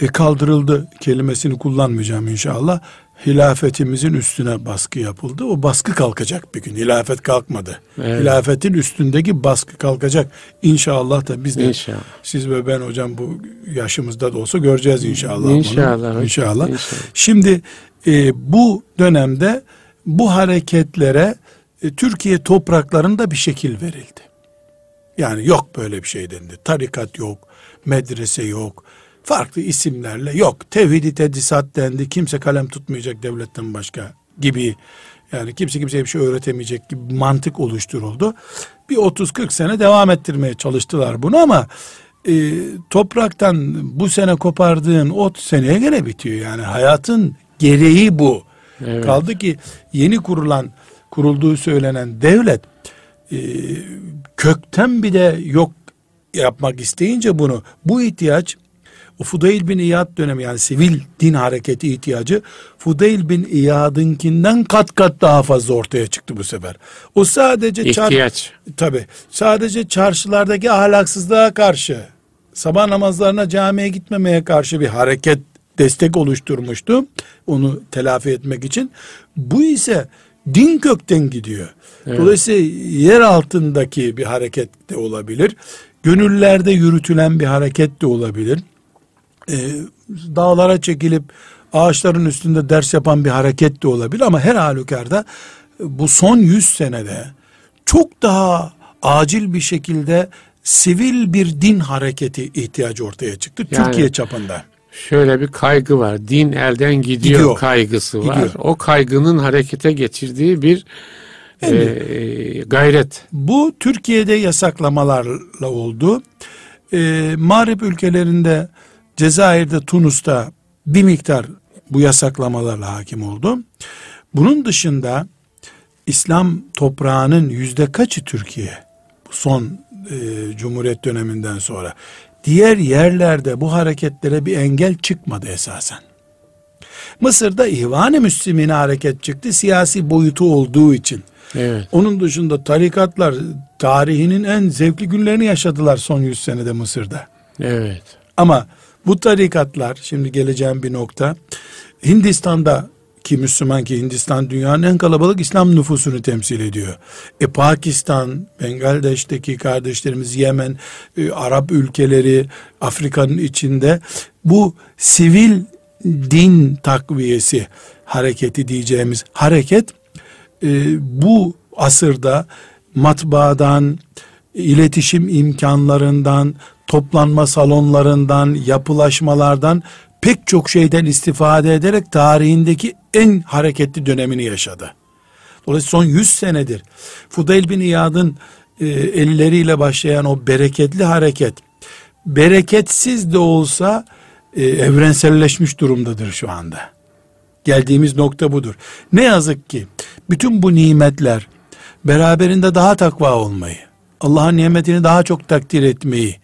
e, kaldırıldı kelimesini kullanmayacağım inşallah. Hilafetimizin üstüne baskı yapıldı. O baskı kalkacak bir gün. Hilafet kalkmadı. Evet. Hilafetin üstündeki baskı kalkacak. İnşallah da biz de inşallah. siz ve ben hocam bu yaşımızda da olsa göreceğiz inşallah. İnşallah. İnşallah. inşallah. Şimdi e, bu dönemde bu hareketlere e, Türkiye topraklarında bir şekil verildi. Yani yok böyle bir şey dendi. Tarikat yok, medrese yok, farklı isimlerle yok. Tevhidi tedisat dendi. Kimse kalem tutmayacak devletten başka gibi. Yani kimse kimseye bir şey öğretemeyecek gibi mantık oluşturuldu. Bir 30-40 sene devam ettirmeye çalıştılar bunu ama e, topraktan bu sene kopardığın ot seneye gene bitiyor. Yani hayatın gereği bu. Evet. Kaldı ki yeni kurulan kurulduğu söylenen devlet e, kökten bir de yok yapmak isteyince bunu bu ihtiyaç Fudayl bin İyad dönemi yani sivil din hareketi ihtiyacı Fudayl bin İyad'ınkinden kat kat daha fazla ortaya çıktı bu sefer. O sadece ihtiyaç. Çar, tabi sadece çarşılardaki ahlaksızlığa karşı sabah namazlarına camiye gitmemeye karşı bir hareket destek oluşturmuştu. Onu telafi etmek için. Bu ise din kökten gidiyor. Evet. Dolayısıyla yer altındaki bir hareket de olabilir. Gönüllerde yürütülen bir hareket de olabilir. Ee, dağlara çekilip ağaçların üstünde ders yapan bir hareket de olabilir ama her halükarda bu son yüz senede çok daha acil bir şekilde sivil bir din hareketi ihtiyacı ortaya çıktı yani, Türkiye çapında. Şöyle bir kaygı var. Din elden gidiyor, gidiyor. kaygısı var. Gidiyor. O kaygının harekete geçirdiği bir e, gayret. Bu Türkiye'de yasaklamalarla oldu. E, Mağrip ülkelerinde Cezayir'de, Tunus'ta bir miktar bu yasaklamalarla hakim oldu. Bunun dışında İslam toprağının yüzde kaçı Türkiye? Bu son e, Cumhuriyet döneminden sonra. Diğer yerlerde bu hareketlere bir engel çıkmadı esasen. Mısır'da İhvan-ı Müslümine hareket çıktı siyasi boyutu olduğu için. Evet. Onun dışında tarikatlar tarihinin en zevkli günlerini yaşadılar son 100 senede Mısır'da. Evet. Ama bu tarikatlar şimdi geleceğim bir nokta Hindistan'da ki Müslüman ki Hindistan dünyanın en kalabalık İslam nüfusunu temsil ediyor. E Pakistan, Bengaldeş'teki kardeşlerimiz Yemen, e, Arap ülkeleri, Afrika'nın içinde bu sivil din takviyesi hareketi diyeceğimiz hareket e, bu asırda matbaadan, iletişim imkanlarından, toplanma salonlarından, yapılaşmalardan pek çok şeyden istifade ederek tarihindeki en hareketli dönemini yaşadı. Dolayısıyla son 100 senedir Fudayl bin İyad'ın e, elleriyle başlayan o bereketli hareket bereketsiz de olsa e, evrenselleşmiş durumdadır şu anda. Geldiğimiz nokta budur. Ne yazık ki bütün bu nimetler beraberinde daha takva olmayı, Allah'ın nimetini daha çok takdir etmeyi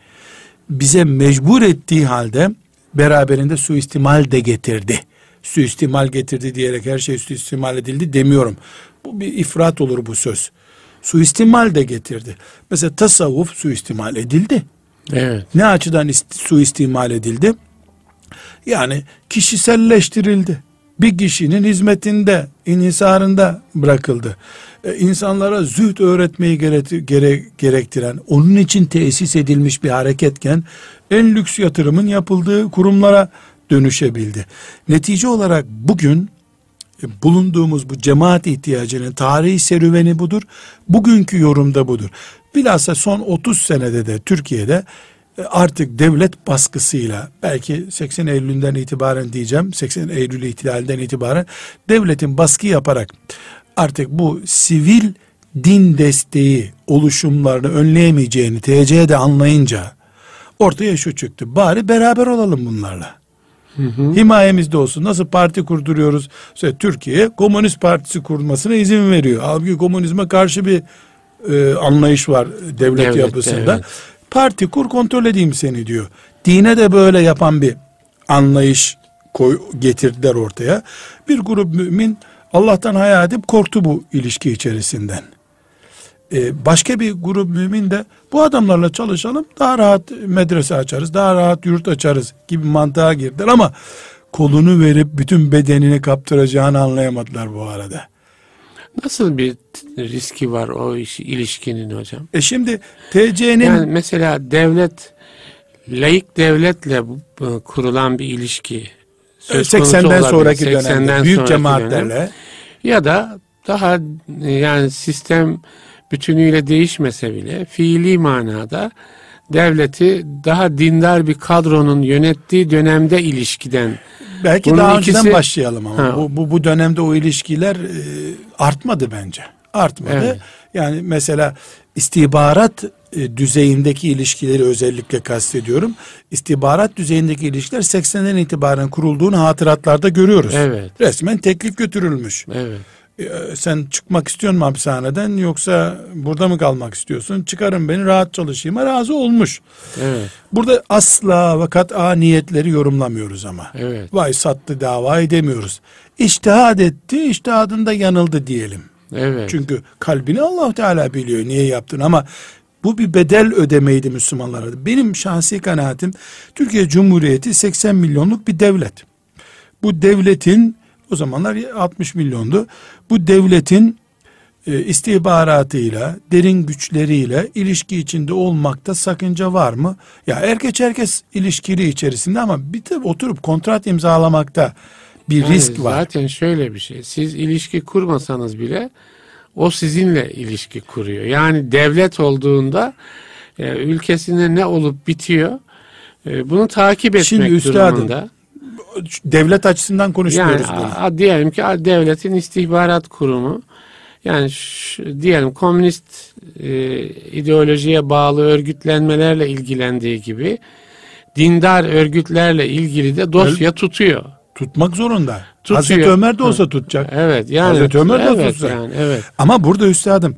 bize mecbur ettiği halde beraberinde suistimal de getirdi. Suistimal getirdi diyerek her şey suistimal edildi demiyorum. Bu bir ifrat olur bu söz. Suistimal de getirdi. Mesela tasavvuf suistimal edildi. Evet. Ne açıdan suistimal edildi? Yani kişiselleştirildi. Bir kişinin hizmetinde, inhisarında bırakıldı. Ee, insanlara zühd öğretmeyi gere, gerektiren, onun için tesis edilmiş bir hareketken en lüks yatırımın yapıldığı kurumlara dönüşebildi. Netice olarak bugün e, bulunduğumuz bu cemaat ihtiyacının tarihi serüveni budur. Bugünkü yorumda budur. Bilhassa son 30 senede de Türkiye'de e, artık devlet baskısıyla belki 80 Eylül'den itibaren diyeceğim 80 Eylül ihtilalinden itibaren devletin baskı yaparak artık bu sivil din desteği oluşumlarını önleyemeyeceğini TC'de anlayınca ortaya şu çıktı. Bari beraber olalım bunlarla. Hı hı. Himayemizde olsun. Nasıl parti kurduruyoruz? İşte Türkiye Komünist Partisi kurulmasına izin veriyor. Halbuki komünizme karşı bir e, anlayış var devlet, devlet yapısında. Evet. Parti kur kontrol edeyim seni diyor. Dine de böyle yapan bir anlayış koy, getirdiler ortaya. Bir grup mümin Allah'tan hayal edip korktu bu ilişki içerisinden. Ee, başka bir grup mümin de bu adamlarla çalışalım daha rahat medrese açarız daha rahat yurt açarız gibi mantığa girdiler ama kolunu verip bütün bedenini kaptıracağını anlayamadılar bu arada. Nasıl bir riski var o iş, ilişkinin hocam? E şimdi TC'nin... Yani mesela devlet, laik devletle kurulan bir ilişki söz 80'den sonraki 80'den dönemde büyük cemaatlerle dönem, ya da daha yani sistem bütünüyle değişmese bile fiili manada devleti daha dindar bir kadronun yönettiği dönemde ilişkiden belki Bunun daha ikisi, önceden başlayalım ama ha. bu, bu bu dönemde o ilişkiler e, artmadı bence. Artmadı. Evet. Yani mesela istihbarat e, düzeyindeki ilişkileri özellikle kastediyorum. İstihbarat düzeyindeki ilişkiler 80'den itibaren kurulduğunu hatıratlarda görüyoruz. Evet. Resmen teklif götürülmüş. Evet. E, sen çıkmak istiyorsun hapishaneden yoksa burada mı kalmak istiyorsun? Çıkarın beni rahat çalışayım. Razı olmuş. Evet. Burada asla ve kat'a niyetleri yorumlamıyoruz ama. Evet. Vay sattı dava edemiyoruz. İçtihad etti, içtihadında yanıldı diyelim. Evet. Çünkü kalbini Allah Teala biliyor niye yaptın ama bu bir bedel ödemeydi Müslümanlara. Benim şahsi kanaatim Türkiye Cumhuriyeti 80 milyonluk bir devlet. Bu devletin o zamanlar 60 milyondu. Bu devletin e, istihbaratıyla, derin güçleriyle ilişki içinde olmakta sakınca var mı? Ya herkes herkes ilişkili içerisinde ama bir de oturup kontrat imzalamakta bir Yani risk var. Zaten şöyle bir şey. Siz ilişki kurmasanız bile o sizinle ilişki kuruyor. Yani devlet olduğunda e, ülkesinde ne olup bitiyor e, bunu takip etmek Şimdi üstadım, durumunda. Devlet açısından Yani konuşmuyoruz bunu. a, a- diyelim ki devletin istihbarat kurumu yani şu- diyelim komünist e, ideolojiye bağlı örgütlenmelerle ilgilendiği gibi dindar örgütlerle ilgili de dosya tutuyor. Tutmak zorunda. Tutuyor. Hazreti Ömer de olsa tutacak. Evet yani Hazreti Ömer de evet, tutsa. yani evet. Ama burada üstadım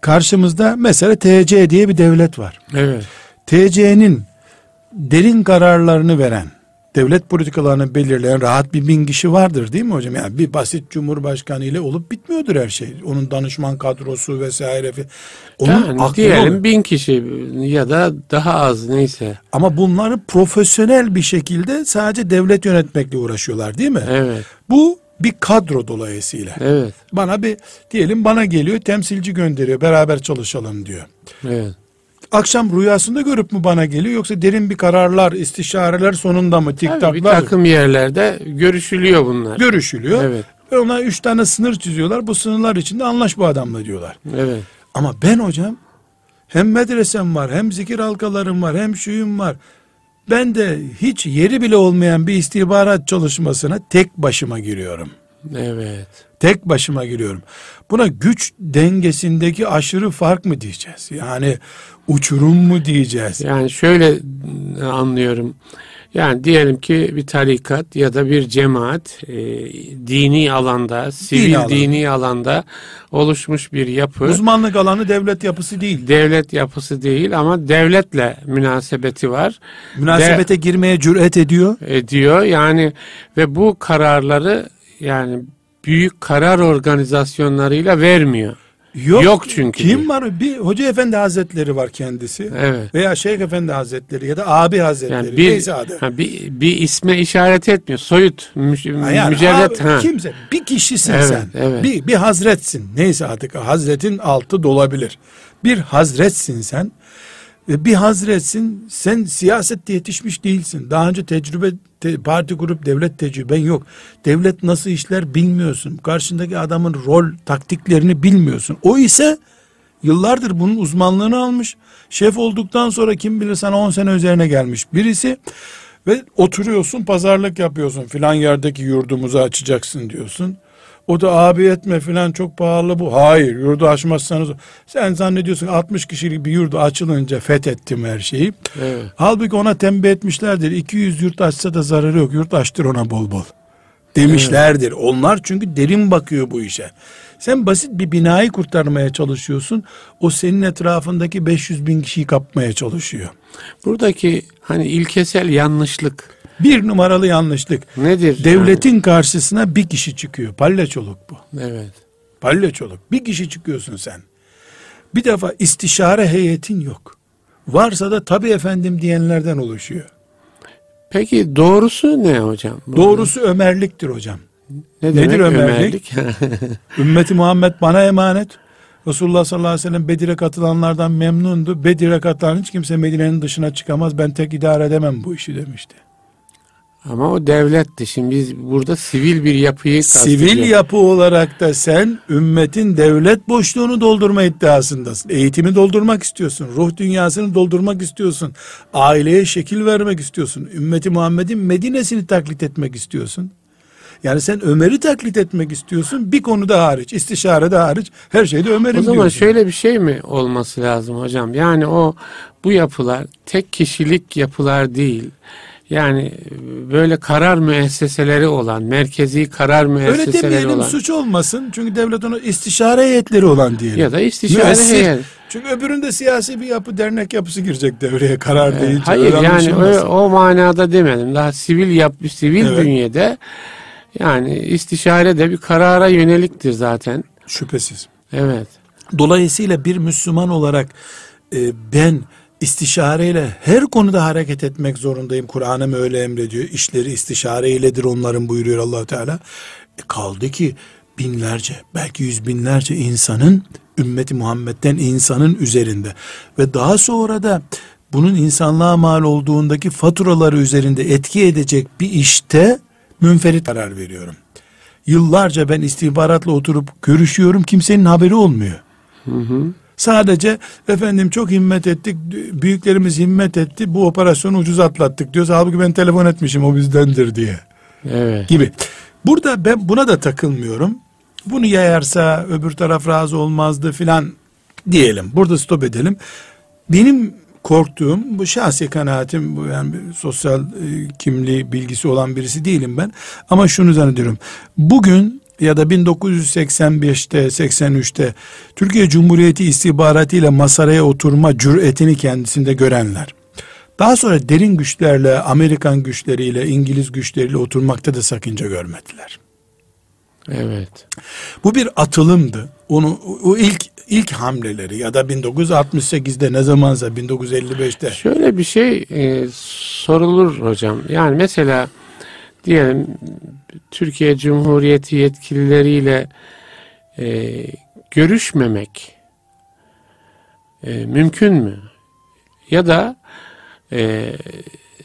karşımızda mesela TC diye bir devlet var. Evet. TC'nin derin kararlarını veren, devlet politikalarını belirleyen rahat bir bin kişi vardır değil mi hocam? Yani bir basit cumhurbaşkanı ile olup bitmiyordur her şey. Onun danışman kadrosu vesaire. Onun yani diyelim olur. bin kişi ya da daha az neyse. Ama bunları profesyonel bir şekilde sadece devlet yönetmekle uğraşıyorlar değil mi? Evet. Bu bir kadro dolayısıyla. Evet. Bana bir diyelim bana geliyor temsilci gönderiyor beraber çalışalım diyor. Evet. Akşam rüyasında görüp mü bana geliyor yoksa derin bir kararlar, istişareler sonunda mı Tabii bir takım yerlerde görüşülüyor bunlar. görüşülüyor. Evet. Ve ona üç tane sınır çiziyorlar. Bu sınırlar içinde anlaş bu adamla diyorlar. Evet. Ama ben hocam hem medresem var hem zikir halkalarım var hem şuyum var. Ben de hiç yeri bile olmayan bir istihbarat çalışmasına tek başıma giriyorum. Evet. Tek başıma giriyorum. Buna güç dengesindeki aşırı fark mı diyeceğiz? Yani uçurum mu diyeceğiz? Yani şöyle e, anlıyorum. Yani diyelim ki bir tarikat ya da bir cemaat e, dini alanda, sivil alanda. dini alanda oluşmuş bir yapı. Uzmanlık alanı devlet yapısı değil. Devlet yapısı değil ama devletle münasebeti var. Münasebete girmeye cüret ediyor. ediyor. Yani ve bu kararları yani büyük karar organizasyonlarıyla vermiyor. Yok, Yok çünkü Kim var? Bir Hoca Efendi Hazretleri var kendisi. Evet. Veya Şeyh Efendi Hazretleri ya da abi Hazretleri. Yani bir, neyse adı. ha, bir, bir isme işaret etmiyor. Soyut, mü, Ha yani mücerret. abi, ha. kimse bir kişisin Evet, sen. evet. Bir, bir hazretsin. Neyse artık hazretin altı dolabilir. Bir hazretsin sen. Bir hazretsin sen siyasette yetişmiş değilsin. Daha önce tecrübe te- parti kurup devlet tecrüben yok. Devlet nasıl işler bilmiyorsun. Karşındaki adamın rol taktiklerini bilmiyorsun. O ise yıllardır bunun uzmanlığını almış. Şef olduktan sonra kim bilir sana 10 sene üzerine gelmiş birisi ve oturuyorsun pazarlık yapıyorsun filan yerdeki yurdumuzu açacaksın diyorsun. O da abi etme filan çok pahalı bu. Hayır yurdu açmazsanız sen zannediyorsun 60 kişilik bir yurdu açılınca fethettim her şeyi. Evet. Halbuki ona tembih etmişlerdir. 200 yurt açsa da zararı yok. Yurt açtır ona bol bol. Demişlerdir. Onlar çünkü derin bakıyor bu işe. Sen basit bir binayı kurtarmaya çalışıyorsun. O senin etrafındaki 500 bin kişiyi kapmaya çalışıyor. Buradaki hani ilkesel yanlışlık Bir numaralı yanlışlık. nedir? Devletin karşısına bir kişi çıkıyor. Palyaçoluk bu. Yani? Evet. Palyaçoluk. Bir kişi çıkıyorsun sen. Bir defa istişare heyetin yok. Varsa da tabi efendim diyenlerden oluşuyor. Peki doğrusu ne hocam? Doğrusu Ömerliktir hocam. ne nedir demek Ömerlik? Ümmeti Muhammed bana emanet. Resulullah sallallahu aleyhi ve sellem Bedir'e katılanlardan memnundu. Bedir'e katılan hiç kimse Medine'nin dışına çıkamaz. Ben tek idare edemem bu işi demişti. Ama o devletti. Şimdi biz burada sivil bir yapıyı Sivil yapı olarak da sen ümmetin devlet boşluğunu doldurma iddiasındasın. Eğitimi doldurmak istiyorsun. Ruh dünyasını doldurmak istiyorsun. Aileye şekil vermek istiyorsun. Ümmeti Muhammed'in Medine'sini taklit etmek istiyorsun. Yani sen Ömer'i taklit etmek istiyorsun bir konuda hariç, istişare de hariç her şeyde Ömer'im O zaman diyorsun. şöyle bir şey mi olması lazım hocam? Yani o bu yapılar tek kişilik yapılar değil. Yani böyle karar müesseseleri olan, merkezi karar Öyle müesseseleri demeyelim olan suç olmasın. Çünkü devlet onu istişare heyetleri olan diyelim. ya da istişare Müessir. heyet. Çünkü öbüründe siyasi bir yapı, dernek yapısı girecek devreye karar deyince. Hayır öyle yani o, o manada demedim. Daha sivil yap sivil Evet. bünyede yani istişare de bir karara yöneliktir zaten. Şüphesiz. Evet. Dolayısıyla bir Müslüman olarak e, ben istişareyle her konuda hareket etmek zorundayım. Kur'an'ım öyle emrediyor. İşleri istişare iledir onların buyuruyor allah Teala. E, kaldı ki binlerce belki yüz binlerce insanın ümmeti Muhammed'den insanın üzerinde ve daha sonra da bunun insanlığa mal olduğundaki faturaları üzerinde etki edecek bir işte münferit karar veriyorum. Yıllarca ben istihbaratla oturup görüşüyorum kimsenin haberi olmuyor. Sadece efendim çok himmet ettik, büyüklerimiz himmet etti, bu operasyonu ucuz atlattık diyoruz. Halbuki ben telefon etmişim o bizdendir diye Evet. gibi. Burada ben buna da takılmıyorum. Bunu yayarsa öbür taraf razı olmazdı filan diyelim. Burada stop edelim. Benim korktuğum bu şahsi kanaatim bu yani sosyal e, kimliği bilgisi olan birisi değilim ben. Ama şunu zannediyorum. Bugün ya da 1985'te 83'te Türkiye Cumhuriyeti istihbaratıyla masaraya oturma cüretini kendisinde görenler. Daha sonra derin güçlerle, Amerikan güçleriyle, İngiliz güçleriyle oturmakta da sakınca görmediler. Evet. Bu bir atılımdı. Onu o ilk ilk hamleleri ya da 1968'de ne zamansa 1955'te Şöyle bir şey e, sorulur hocam. Yani mesela diyelim Türkiye Cumhuriyeti yetkilileriyle e, görüşmemek e, mümkün mü? Ya da e,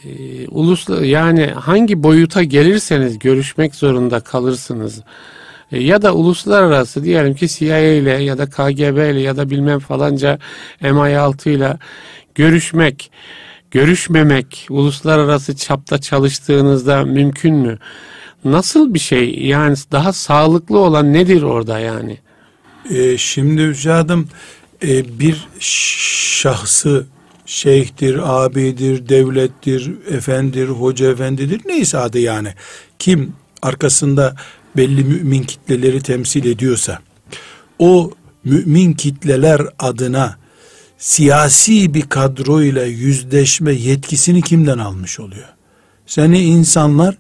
e, yani hangi boyuta gelirseniz görüşmek zorunda kalırsınız. E, ya da uluslararası diyelim ki CIA ile ya da KGB ile ya da bilmem falanca MI6 ile görüşmek, görüşmemek uluslararası çapta çalıştığınızda mümkün mü? Nasıl bir şey? Yani daha sağlıklı olan nedir orada yani? Ee, şimdi üstadım e, bir şahsı şeyhtir, abidir, devlettir, efendir, hoca efendidir neyse adı yani. Kim arkasında belli mümin kitleleri temsil ediyorsa o mümin kitleler adına siyasi bir kadroyla yüzleşme yetkisini kimden almış oluyor? Seni insanlar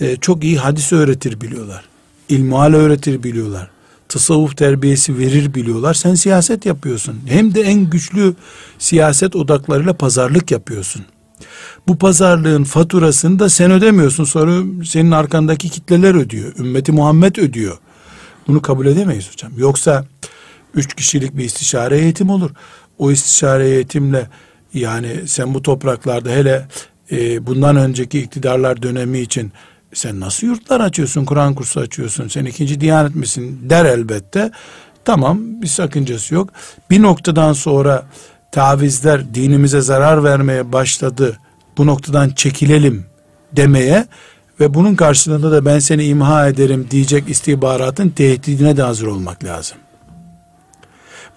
e, çok iyi hadis öğretir biliyorlar. İlmuhal öğretir biliyorlar. Tasavvuf terbiyesi verir biliyorlar. Sen siyaset yapıyorsun. Hem de en güçlü siyaset odaklarıyla pazarlık yapıyorsun. Bu pazarlığın faturasını da sen ödemiyorsun. Sonra senin arkandaki kitleler ödüyor. Ümmeti Muhammed ödüyor. Bunu kabul edemeyiz hocam. Yoksa üç kişilik bir istişare eğitim olur. O istişare eğitimle yani sen bu topraklarda hele e, bundan önceki iktidarlar dönemi için sen nasıl yurtlar açıyorsun, Kur'an kursu açıyorsun, sen ikinci diyanet misin der elbette. Tamam bir sakıncası yok. Bir noktadan sonra tavizler dinimize zarar vermeye başladı. Bu noktadan çekilelim demeye ve bunun karşılığında da ben seni imha ederim diyecek istihbaratın tehdidine de hazır olmak lazım.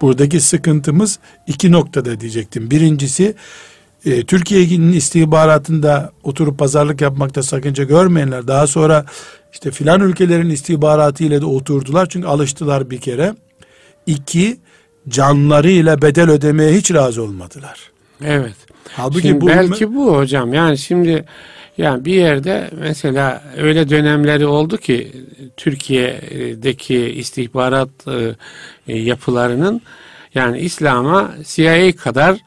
Buradaki sıkıntımız iki noktada diyecektim. Birincisi e, Türkiye'nin istihbaratında oturup pazarlık yapmakta sakınca görmeyenler daha sonra işte filan ülkelerin istihbaratı ile de oturdular çünkü alıştılar bir kere. İki canlarıyla bedel ödemeye hiç razı olmadılar. Evet. Halbuki Şimdi bu belki bu hocam. Yani şimdi yani bir yerde mesela öyle dönemleri oldu ki Türkiye'deki istihbarat e, yapılarının yani İslam'a CIA kadar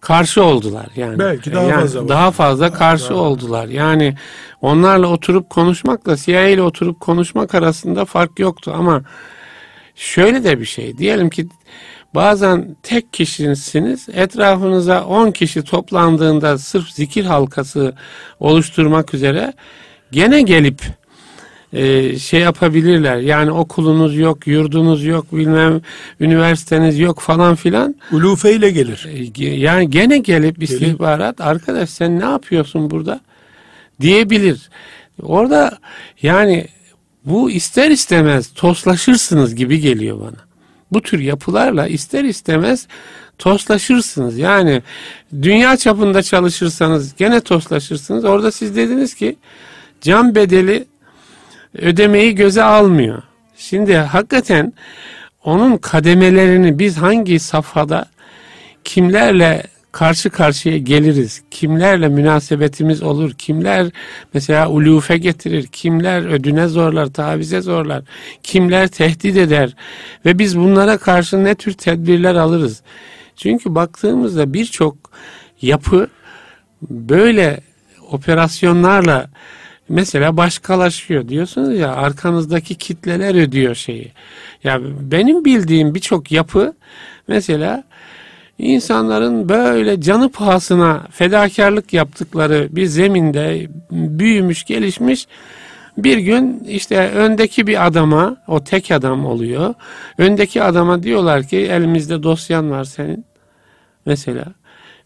karşı oldular yani. Belki daha yani fazla var. Daha fazla karşı oldular. Yani onlarla oturup konuşmakla CIA ile oturup konuşmak arasında fark yoktu ama şöyle de bir şey. Diyelim ki bazen tek kişisiniz etrafınıza 10 kişi toplandığında sırf zikir halkası oluşturmak üzere gene gelip e, şey yapabilirler. Yani okulunuz yok, yurdunuz yok, bilmem üniversiteniz yok falan filan. ulufeyle gelir. E, Yani gene gelip istihbarat arkadaş sen ne yapıyorsun burada diyebilir. Orada yani bu ister istemez toslaşırsınız gibi geliyor bana. Bu tür yapılarla ister istemez toslaşırsınız. Yani dünya çapında çalışırsanız gene toslaşırsınız. Orada siz dediniz ki can bedeli ödemeyi göze almıyor. Şimdi hakikaten onun kademelerini biz hangi safhada kimlerle karşı karşıya geliriz, kimlerle münasebetimiz olur, kimler mesela ulufe getirir, kimler ödüne zorlar, tavize zorlar, kimler tehdit eder? Ve biz bunlara karşı ne tür tedbirler alırız. Çünkü baktığımızda birçok yapı böyle operasyonlarla mesela başkalaşıyor. Diyorsunuz ya arkanızdaki kitleler ödüyor şeyi. Ya benim bildiğim birçok yapı mesela insanların böyle canı pahasına fedakarlık yaptıkları bir zeminde büyümüş, gelişmiş bir gün işte öndeki bir adama, o tek adam oluyor. Öndeki adama diyorlar ki elimizde dosyan var senin. Mesela.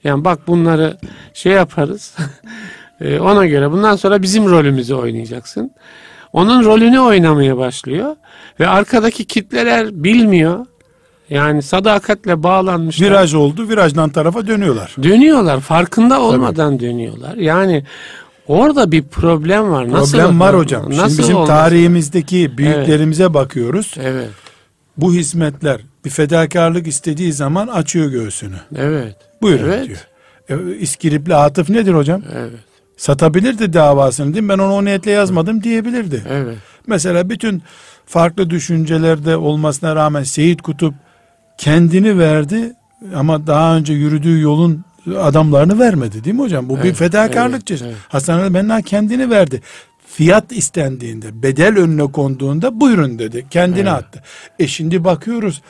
Yani bak bunları şey yaparız. E, ona göre bundan sonra bizim rolümüzü oynayacaksın. Onun rolünü oynamaya başlıyor ve arkadaki kitleler bilmiyor. Yani sadakatle bağlanmışlar. Viraj oldu, virajdan tarafa dönüyorlar. Dönüyorlar, farkında olmadan Tabii. dönüyorlar. Yani orada bir problem var. Nasıl problem var hocam. Nasıl Şimdi bizim olmaz? tarihimizdeki büyüklerimize evet. bakıyoruz. Evet. Bu hizmetler bir fedakarlık istediği zaman açıyor göğsünü. Evet. Buyurun evet. diyor. E, İskilipli Atıf nedir hocam? Evet. Satabilirdi davasını değil mi? Ben onu o niyetle yazmadım diyebilirdi. Evet. Mesela bütün farklı düşüncelerde olmasına rağmen Seyit Kutup kendini verdi ama daha önce yürüdüğü yolun adamlarını vermedi değil mi hocam? Bu evet, bir fedakarlık evet, evet. Hasan Ali Benna kendini verdi. Fiyat istendiğinde, bedel önüne konduğunda buyurun dedi. Kendini evet. attı. E şimdi bakıyoruz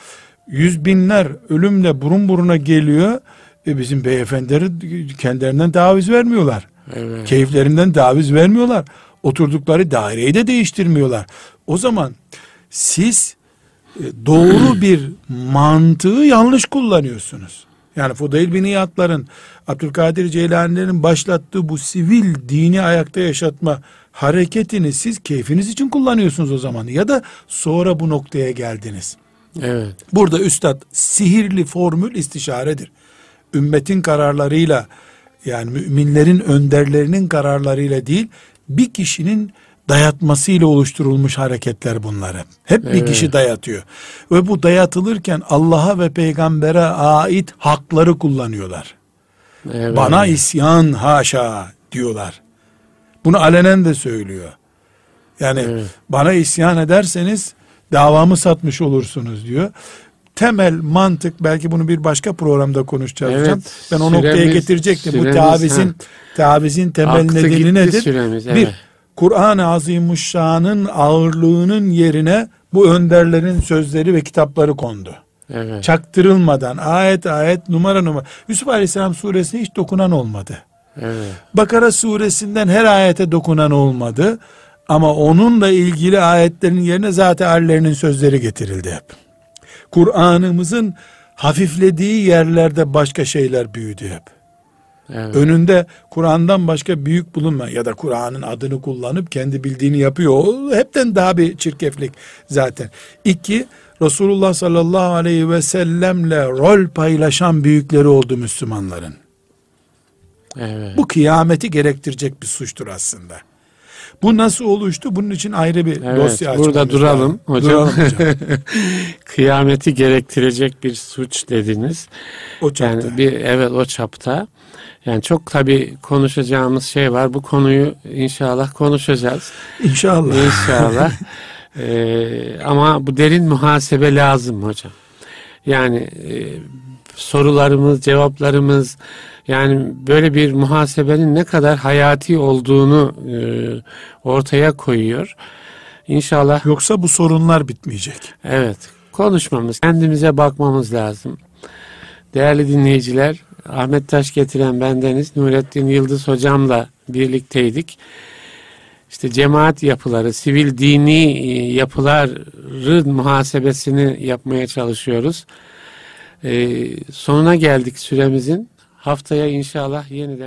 yüz binler ölümle burun buruna geliyor. E bizim beyefendileri kendilerinden daviz vermiyorlar. Evet. Keyiflerinden daviz vermiyorlar. Oturdukları daireyi de değiştirmiyorlar. O zaman siz doğru bir mantığı yanlış kullanıyorsunuz. Yani Fudayl bin İyadların, Abdülkadir Ceylani'lerin başlattığı bu sivil dini ayakta yaşatma hareketini siz keyfiniz için kullanıyorsunuz o zaman. Ya da sonra bu noktaya geldiniz. Evet. Burada üstad sihirli formül istişaredir. Ümmetin kararlarıyla yani müminlerin önderlerinin kararlarıyla değil bir kişinin dayatmasıyla oluşturulmuş hareketler bunları. Hep evet. bir kişi dayatıyor. Ve bu dayatılırken Allah'a ve peygambere ait hakları kullanıyorlar. Evet. Bana isyan haşa diyorlar. Bunu alenen de söylüyor. Yani evet. bana isyan ederseniz davamı satmış olursunuz diyor. Temel mantık belki bunu bir başka programda konuşacağız evet, hocam. Ben o noktaya getirecektim. Süremiz, Bu tavizin ha. tavizin temel Aktı nedeni nedir? Süremiz, evet. Bir Kur'an-ı Azimuşşan'ın ağırlığının yerine bu önderlerin sözleri ve kitapları kondu. Evet. Çaktırılmadan ayet ayet numara numara. Yusuf Aleyhisselam suresine hiç dokunan olmadı. Evet. Bakara suresinden her ayete dokunan olmadı. Ama onunla ilgili ayetlerin yerine zaten hallerinin sözleri getirildi hep. Kur'an'ımızın hafiflediği yerlerde başka şeyler büyüdü hep. Evet. Önünde Kur'an'dan başka büyük bulunma ya da Kur'an'ın adını kullanıp kendi bildiğini yapıyor. O hepten daha bir çirkeflik zaten. İki, Resulullah sallallahu aleyhi ve sellemle rol paylaşan büyükleri oldu Müslümanların. Evet. Bu kıyameti gerektirecek bir suçtur aslında. Bu nasıl oluştu? Bunun için ayrı bir evet, dosya açmamız Burada duralım lazım. hocam. Duralım hocam. Kıyameti gerektirecek bir suç dediniz. O çapta. Yani bir, evet o çapta. Yani çok tabi konuşacağımız şey var. Bu konuyu inşallah konuşacağız. İnşallah. İnşallah. ee, ama bu derin muhasebe lazım hocam. Yani e, sorularımız, cevaplarımız yani böyle bir muhasebenin ne kadar hayati olduğunu e, ortaya koyuyor. İnşallah. Yoksa bu sorunlar bitmeyecek. Evet. Konuşmamız, kendimize bakmamız lazım. Değerli dinleyiciler, Ahmet Taş getiren bendeniz Nurettin Yıldız hocamla birlikteydik. İşte cemaat yapıları, sivil dini e, yapıların muhasebesini yapmaya çalışıyoruz. Ee, sonuna geldik süremizin. Haftaya inşallah yeniden